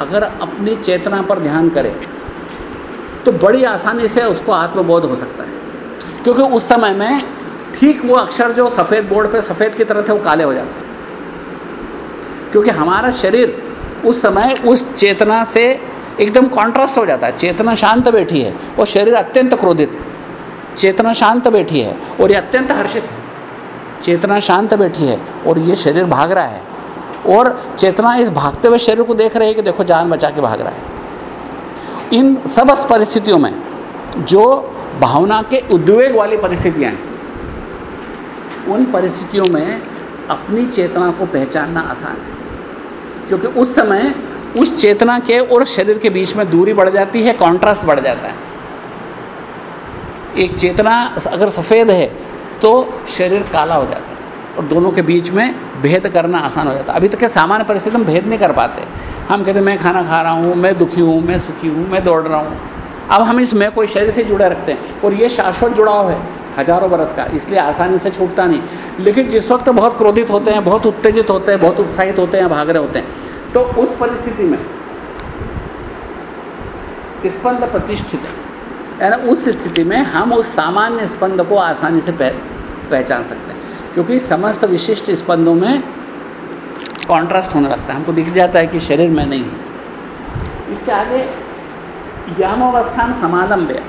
अगर अपनी चेतना पर ध्यान करे तो बड़ी आसानी से उसको आत्मबोध हो सकता है। क्योंकि उस समय में ठीक वो अक्षर जो सफ़ेद बोर्ड पे सफ़ेद की तरह थे, वो काले हो जाते हैं क्योंकि हमारा शरीर उस समय उस चेतना से एकदम कॉन्ट्रास्ट हो जाता है। चेतना शांत बैठी है और शरीर अत्यंत क्रोधित है। चेतना शांत बैठी है और ये अत्यंत हर्षित है। चेतना शांत बैठी है और ये शरीर भाग रहा है। और चेतना इस भागते हुए शरीर को देख रही है कि देखो जान बचा के भाग रहा है। इन सब परिस्थितियों में जो भावना के उद्वेग वाली परिस्थितियाँ हैं, उन परिस्थितियों में अपनी चेतना को पहचानना आसान है। क्योंकि उस समय उस चेतना के और शरीर के बीच में दूरी बढ़ जाती है कॉन्ट्रास्ट बढ़ जाता है। एक चेतना अगर सफ़ेद है तो शरीर काला हो जाता है और दोनों के बीच में भेद करना आसान हो जाता है। अभी तक के सामान्य परिस्थिति में भेद नहीं कर पाते। हम कहते हैं मैं खाना खा रहा हूँ मैं दुखी हूँ मैं सुखी हूँ मैं दौड़ रहा हूँ। अब हम इस मैं कोई शरीर से जुड़े रखते हैं और ये शाश्वत जुड़ाव है हज़ारों बरस का इसलिए आसानी से छूटता नहीं। लेकिन जिस वक्त बहुत क्रोधित होते हैं बहुत उत्तेजित होते हैं बहुत उत्साहित होते हैं भाग रहे होते हैं तो उस परिस्थिति में स्पंद प्रतिष्ठित है। यानी उस स्थिति में हम उस सामान्य स्पंद को आसानी से पह, पहचान सकते हैं। क्योंकि समस्त विशिष्ट स्पंदों में कॉन्ट्रास्ट होने लगता है। हमको दिख जाता है कि शरीर में नहीं इसके आगे यामावस्थान समालंब्य।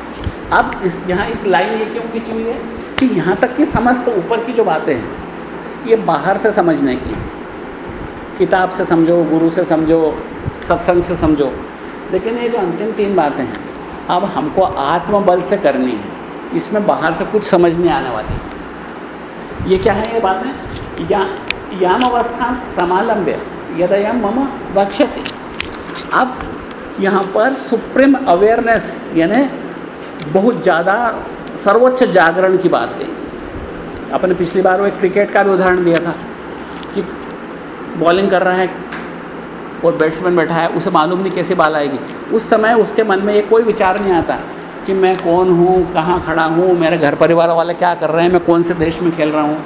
अब इस, यहाँ इस लाइन ये क्यों खींची हुई है? कि यहाँ तक की समस्त ऊपर की जो बातें हैं, ये बाहर से समझने की किताब से समझो, गुरु से समझो, सत्संग से समझो। लेकिन ये जो अंतिम तीन बातें हैं, अब हमको आत्मबल से करनी है। इसमें बाहर से कुछ समझ नहीं आने वाली। ये क्या है ये बातें? या याम अवस्था समालंब्य यदयम मम वक्षति। अब यहाँ पर सुप्रीम अवेयरनेस, यानी बहुत ज़्यादा सर्वोच्च जागरण की बात कही। अपने पिछली बार वो एक क्रिकेट का भी उदाहरण दिया था कि बॉलिंग कर रहा है और बैट्समैन बैठा है, उसे मालूम नहीं कैसे बाल आएगी। उस समय उसके मन में ये कोई विचार नहीं आता कि मैं कौन हूँ, कहाँ खड़ा हूँ, मेरे घर परिवार वाले क्या कर रहे हैं, मैं कौन से देश में खेल रहा हूँ।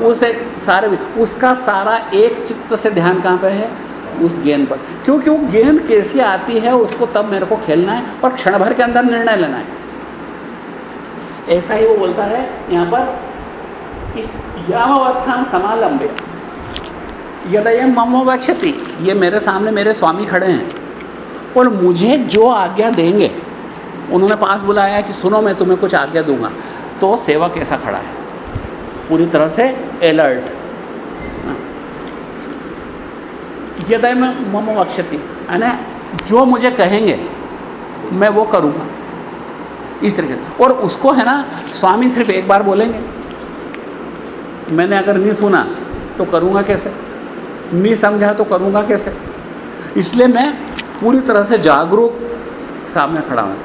उसे सारे उसका सारा एक चित्त से ध्यान कहाँ पर है? उस गेंद पर। क्योंकि वो गेंद कैसी आती है, उसको तब मेरे को खेलना है और क्षण भर के अंदर निर्णय लेना है। ऐसा ही वो बोलता है यहाँ पर कि यामावस्थान समालंबे यदय ममो वक्षति। ये मेरे सामने मेरे स्वामी खड़े हैं। और मुझे जो आज्ञा देंगे, उन्होंने पास बुलाया कि सुनो, मैं तुम्हें कुछ आज्ञा दूँगा। तो सेवक ऐसा खड़ा है। पूरी तरह से अलर्ट यदय में मम वक्षति यानी जो मुझे कहेंगे, मैं वो करूँगा। इस तरीके से और उसको है ना, स्वामी सिर्फ़ एक बार बोलेंगे। मैंने अगर नहीं सुना तो करूँगा कैसे? नहीं समझा तो करूँगा कैसे? इसलिए मैं पूरी तरह से जागरूक सामने खड़ा हूँ।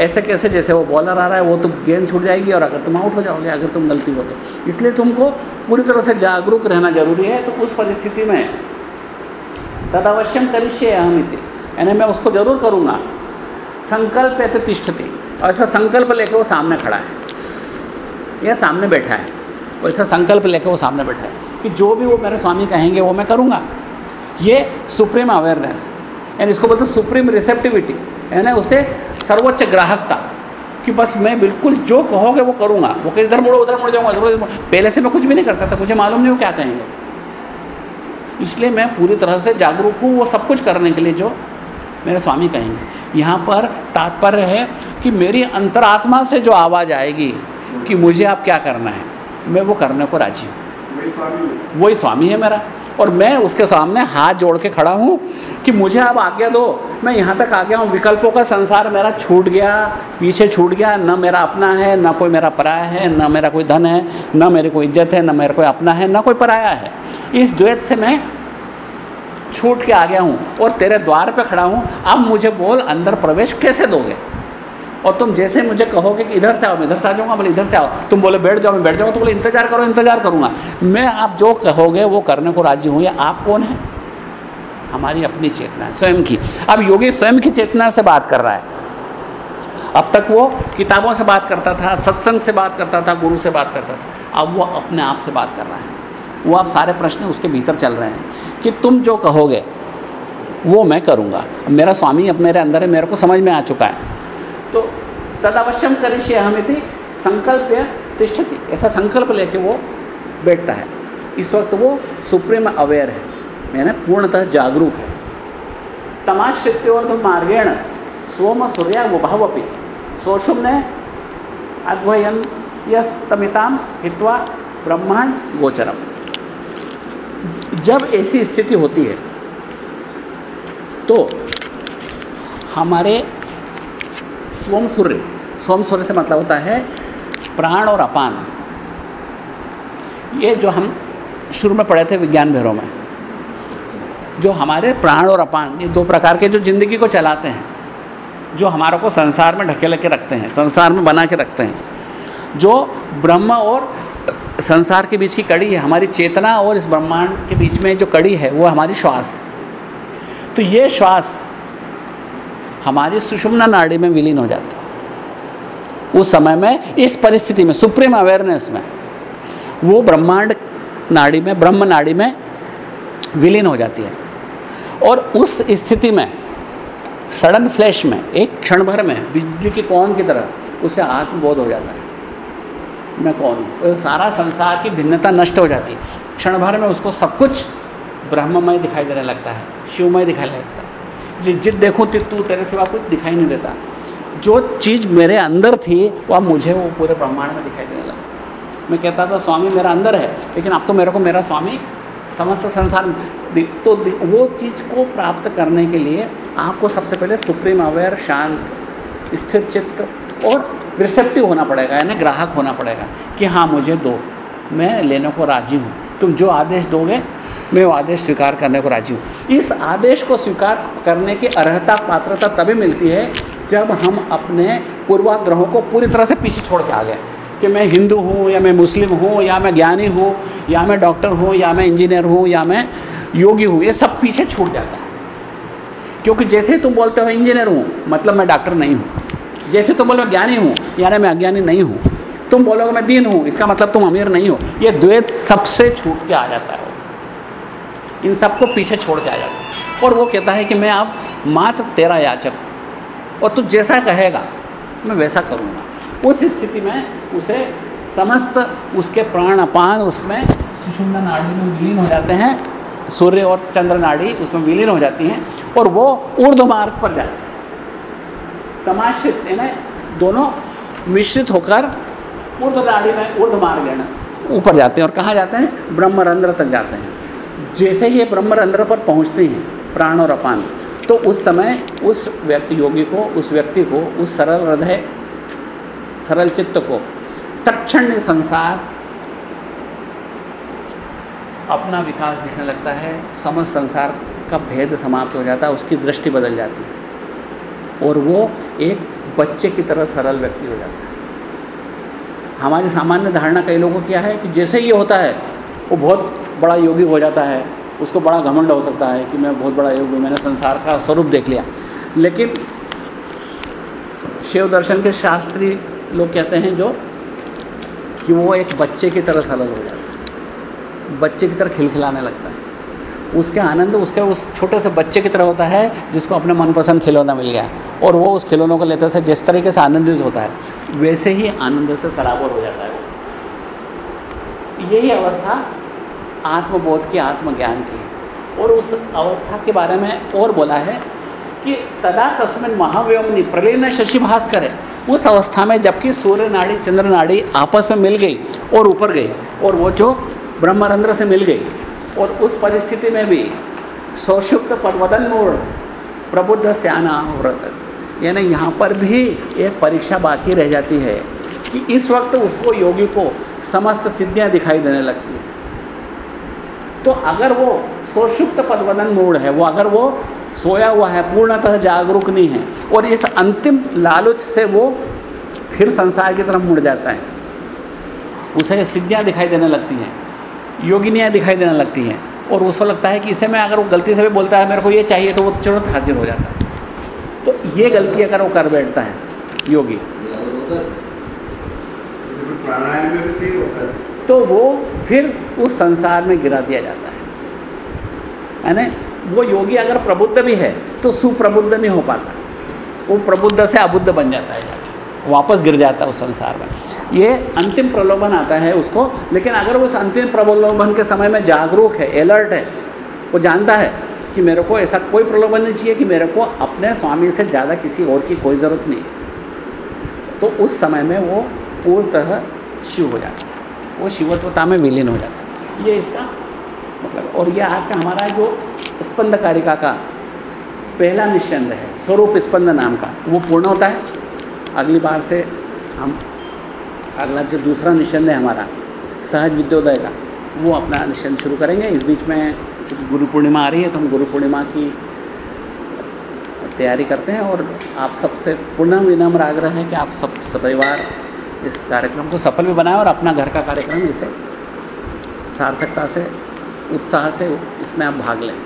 ऐसे कैसे जैसे वो बॉलर आ रहा है, वो तो गेंद छूट जाएगी और अगर तुम आउट हो जाओगे, अगर तुम गलती हो तो। इसलिए तुमको पूरी तरह से जागरूक रहना ज़रूरी है। तो उस परिस्थिति में तदवश्यम करिष्य अहमिति। यानी मैं उसको ज़रूर करूँगा। संकल्प है तो तिष्ठती। ऐसा संकल्प लेके वो सामने खड़ा है। या सामने बैठा है। वैसा संकल्प लेके वो सामने बैठा है कि जो भी वो मेरे स्वामी कहेंगे, वो मैं करूँगा। ये सुप्रीम अवेयरनेस यानी इसको बोलते सुप्रीम रिसेप्टिविटी यानी उससे सर्वोच्च ग्राहकता कि बस मैं बिल्कुल जो कहोगे वो करूँगा। वो कहीं इधर मुड़ो उधर मुड़ जाऊँगा इधर पहले से मैं कुछ भी नहीं कर सकता मुझे मालूम नहीं वो क्या कहेंगे। इसलिए मैं पूरी तरह से जागरूक हूँ वो सब कुछ करने के लिए जो मेरे स्वामी कहेंगे। यहाँ पर तात्पर्य है कि मेरी अंतरात्मा से जो आवाज़ आएगी कि मुझे आप क्या करना है मैं वो करने को राज़ी हूँ। वही स्वामी है मेरा। और मैं उसके सामने हाथ जोड़ के खड़ा हूँ कि मुझे आप आज्ञा दो। मैं यहाँ तक आ गया हूँ। विकल्पों का संसार मेरा छूट गया, पीछे छूट गया। न मेरा अपना है, न कोई मेरा पराया है, न मेरा कोई धन है, न मेरी कोई इज़्ज़त है, न मेरा कोई अपना है, न कोई पराया है। इस द्वैत से मैं छूट के आ गया हूँ और तेरे द्वार पे खड़ा हूँ। अब मुझे बोल, अंदर प्रवेश कैसे दोगे? और तुम जैसे मुझे कहोगे कि इधर से आओ, मैं इधर से आ जाऊँगा, बोले, इधर से आओ। तुम बोले, बैठ जाओ, मैं बैठ जाऊँ तो बोले, इंतज़ार करो, इंतज़ार करूँगा। मैं, आप जो कहोगे, वो करने को राज़ी हूँ। या आप कौन है? हमारी अपनी चेतना स्वयं की। अब योगी स्वयं की चेतना से बात कर रहा है। अब तक वो किताबों से बात करता था, सत्संग से बात करता था, गुरु से बात करता था। अब वो अपने आप से बात कर रहा है। वो अब सारे प्रश्न उसके भीतर चल रहे हैं कि तुम जो कहोगे, वो मैं करूँगा। मेरा स्वामी अब मेरे अंदर है, मेरे को समझ में आ चुका है। तो तदवश्यम करिष्य हमिति संकल्प तिष्ठति। ऐसा संकल्प लेके वो बैठता है। इस वक्त वो सुप्रीम अवेयर है। मैंने पूर्णतः जागरूक है। तमाश्रित्योर्ध मार्गेण सोम सूर्या मुभावपि सोशुम ने अद्वयन यस्तमिताम हित्वा ब्रह्मांड गोचरम। जब ऐसी स्थिति होती है तो हमारे सोम सूर्य। सोम सूर्य से मतलब होता है प्राण और अपान। ये जो हम शुरू में पढ़े थे विज्ञान भैरव में, जो हमारे प्राण और अपान, ये दो प्रकार के जो ज़िंदगी को चलाते हैं, जो हमारे को संसार में ढकेल के रखते हैं, संसार में बना के रखते हैं, जो ब्रह्म और संसार के बीच की कड़ी है, हमारी चेतना और इस ब्रह्मांड के बीच में जो कड़ी है, वो हमारी श्वास है। तो ये श्वास हमारी सुषुम्ना नाड़ी में विलीन हो जाता। है उस समय में, इस परिस्थिति में, सुप्रीम अवेयरनेस में, वो ब्रह्मांड नाड़ी में, ब्रह्म नाड़ी में विलीन हो जाती है। और उस स्थिति में, सडन फ्लैश में, एक क्षण भर में, बिजली की कौन की तरह, उसे आत्मबोध हो जाता है। मैं कौन हूँ? तो सारा संसार की भिन्नता नष्ट हो जाती है। क्षण भर में उसको सब कुछ ब्रह्ममय दिखाई देने लगता है, शिवमय दिखाई लगता है। जित देखूँ तू तेरे सिवा कुछ दिखाई नहीं देता। जो चीज़ मेरे अंदर थी, वो अब मुझे वो पूरे ब्रह्मांड में दिखाई देने लगा। मैं कहता था, स्वामी मेरा अंदर है, लेकिन अब तो मेरे को मेरा स्वामी समस्त संसार तो वो चीज़ को प्राप्त करने के लिए आपको सबसे पहले सुप्रीम अवेयर, शांत, स्थिर चित्त और रिसेप्टिव होना पड़ेगा, यानी ग्राहक होना पड़ेगा कि हाँ मुझे दो, मैं लेने को राज़ी हूँ। तुम जो आदेश दोगे मैं वो आदेश स्वीकार करने को राज़ी हूँ। इस आदेश को स्वीकार करने की अर्हता पात्रता तभी मिलती है जब हम अपने पूर्वाग्रहों को पूरी तरह से पीछे छोड़ के आ गए कि मैं हिंदू हूँ या मैं मुस्लिम हूँ या मैं ज्ञानी हूँ या मैं डॉक्टर हूँ या मैं इंजीनियर हूँ या मैं योगी हूँ, ये सब पीछे छूट जाता है। क्योंकि जैसे ही तुम बोलते हो इंजीनियर हूँ मतलब मैं डॉक्टर नहीं हूँ। जैसे तुम बोलो ज्ञानी हूँ, यानी मैं अज्ञानी नहीं हूँ। तुम बोलोगे मैं दीन हूँ, इसका मतलब तुम अमीर नहीं हो। ये द्वैत सबसे छूट के आ जाता है। इन सबको पीछे छोड़ के आ जाता और वो कहता है कि मैं अब मात्र तेरा याचक और तू जैसा कहेगा, मैं वैसा करूँगा। उस स्थिति में उसे समस्त उसके प्राण अपान उसमें सुषुम्ना नाड़ी में विलीन हो जाते हैं। सूर्य और चंद्र नाड़ी उसमें विलीन हो जाती हैं और वो ऊर्ध मार्ग पर जाते हैं। तमाश्रित यानी दोनों मिश्रित होकर ऊर्ध नाड़ी में ऊर्ध मार्ग ऊपर जाते हैं और कहाँ जाते हैं? ब्रह्मरंध्र तक जाते हैं। जैसे ही ये ब्रह्मरंध्र पर पहुँचते हैं, प्राण और अपान तो उस समय उस व्यक्ति, योगी को, उस व्यक्ति को, उस सरल हृदय, सरल चित्त को तक्षण संसार अपना विकास दिखने लगता है, समस्त संसार का भेद समाप्त हो जाता है, उसकी दृष्टि बदल जाती है। और वो एक बच्चे की तरह सरल व्यक्ति हो जाता है। हमारी सामान्य धारणा कई लोगों की है कि जैसे ये होता है, वो बहुत बड़ा योगी हो जाता है, उसको बड़ा घमंड हो सकता है कि मैं बहुत बड़ा योगी मैंने संसार का स्वरूप देख लिया। लेकिन शिव दर्शन के शास्त्री लोग कहते हैं जो कि वो एक बच्चे की तरह सरल हो जाता है। बच्चे की तरह खिलखिलाने लगता है। उसके आनंद उसके उस छोटे से बच्चे की तरह होता है, जिसको अपने मनपसंद खिलौना मिल गया। और वो उस खिलौनों को लेते से जिस तरीके से आनंदित होता है, वैसे ही आनंद से सराबर हो जाता है यही अवस्था आत्मबोध की आत्मज्ञान की और उस अवस्था के बारे में और बोला है कि तदा तस्मिन महाव्योमनी प्रलीन शशि भास्कर है उस अवस्था में जबकि सूर्य नाड़ी चंद्र नाड़ी आपस में मिल गई और ऊपर गई और वो जो ब्रह्मरंध्र से मिल गई और उस परिस्थिति में भी सौषुप्त पदवदन मूल प्रबुद्ध स्याना व्रत यानी यहाँ पर भी एक परीक्षा बाकी रह जाती है कि इस वक्त उसको योगी को समस्त सिद्धियाँ दिखाई देने लगती हैं तो अगर वो सोषुप्त पदवदन मूड है, वो अगर वो सोया हुआ है, पूर्णतः जागरूक नहीं है, और इस अंतिम लालच से वो फिर संसार की तरफ़ मुड़ जाता है, उसे सिद्धियाँ दिखाई देने लगती हैं, योगिनियाँ दिखाई देने लगती हैं, और उसको लगता है कि इसे मैं अगर वो गलती से भी बोलता है, मेरे को ये चाहिए तो वो तुरंत हाजिर हो जाता है। तो ये गलती अगर वो कर बैठता है, योगी। प्राणायाम तो है। तो वो फिर उस संसार में गिरा दिया जाता है। यानी वो योगी अगर प्रबुद्ध भी है तो सुप्रबुद्ध नहीं हो पाता। वो प्रबुद्ध से अबुद्ध बन जाता है वापस गिर जाता है उस संसार में। ये अंतिम प्रलोभन आता है उसको। लेकिन अगर उस अंतिम प्रलोभन के समय में जागरूक है अलर्ट है, वो जानता है कि मेरे को ऐसा कोई प्रलोभन नहीं चाहिए कि मेरे को अपने स्वामी से ज़्यादा किसी और की कोई ज़रूरत नहीं तो उस समय में वो पूर्णतः शिव हो जाता है। वो शिवत्वता में विलीन हो जाता है। ये इसका? मतलब और ये आपका हमारा जो स्पंद कारिका का पहला निश्चंद है स्वरूप स्पंद नाम का तो वो पूर्ण होता है। अगली बार से हम अगला जो दूसरा निश्चंद है हमारा सहज विद्योदय का वो अपना निश्चंद शुरू करेंगे। इस बीच में गुरु पूर्णिमा आ रही है तो हम गुरु पूर्णिमा की तैयारी करते हैं और आप सबसे पुनः विनम्र आग्रह है कि आप सब सपरिवार इस कार्यक्रम को सफल भी बनाया और अपना घर का कार्यक्रम इसे सार्थकता से, उत्साह से इसमें आप भाग लें।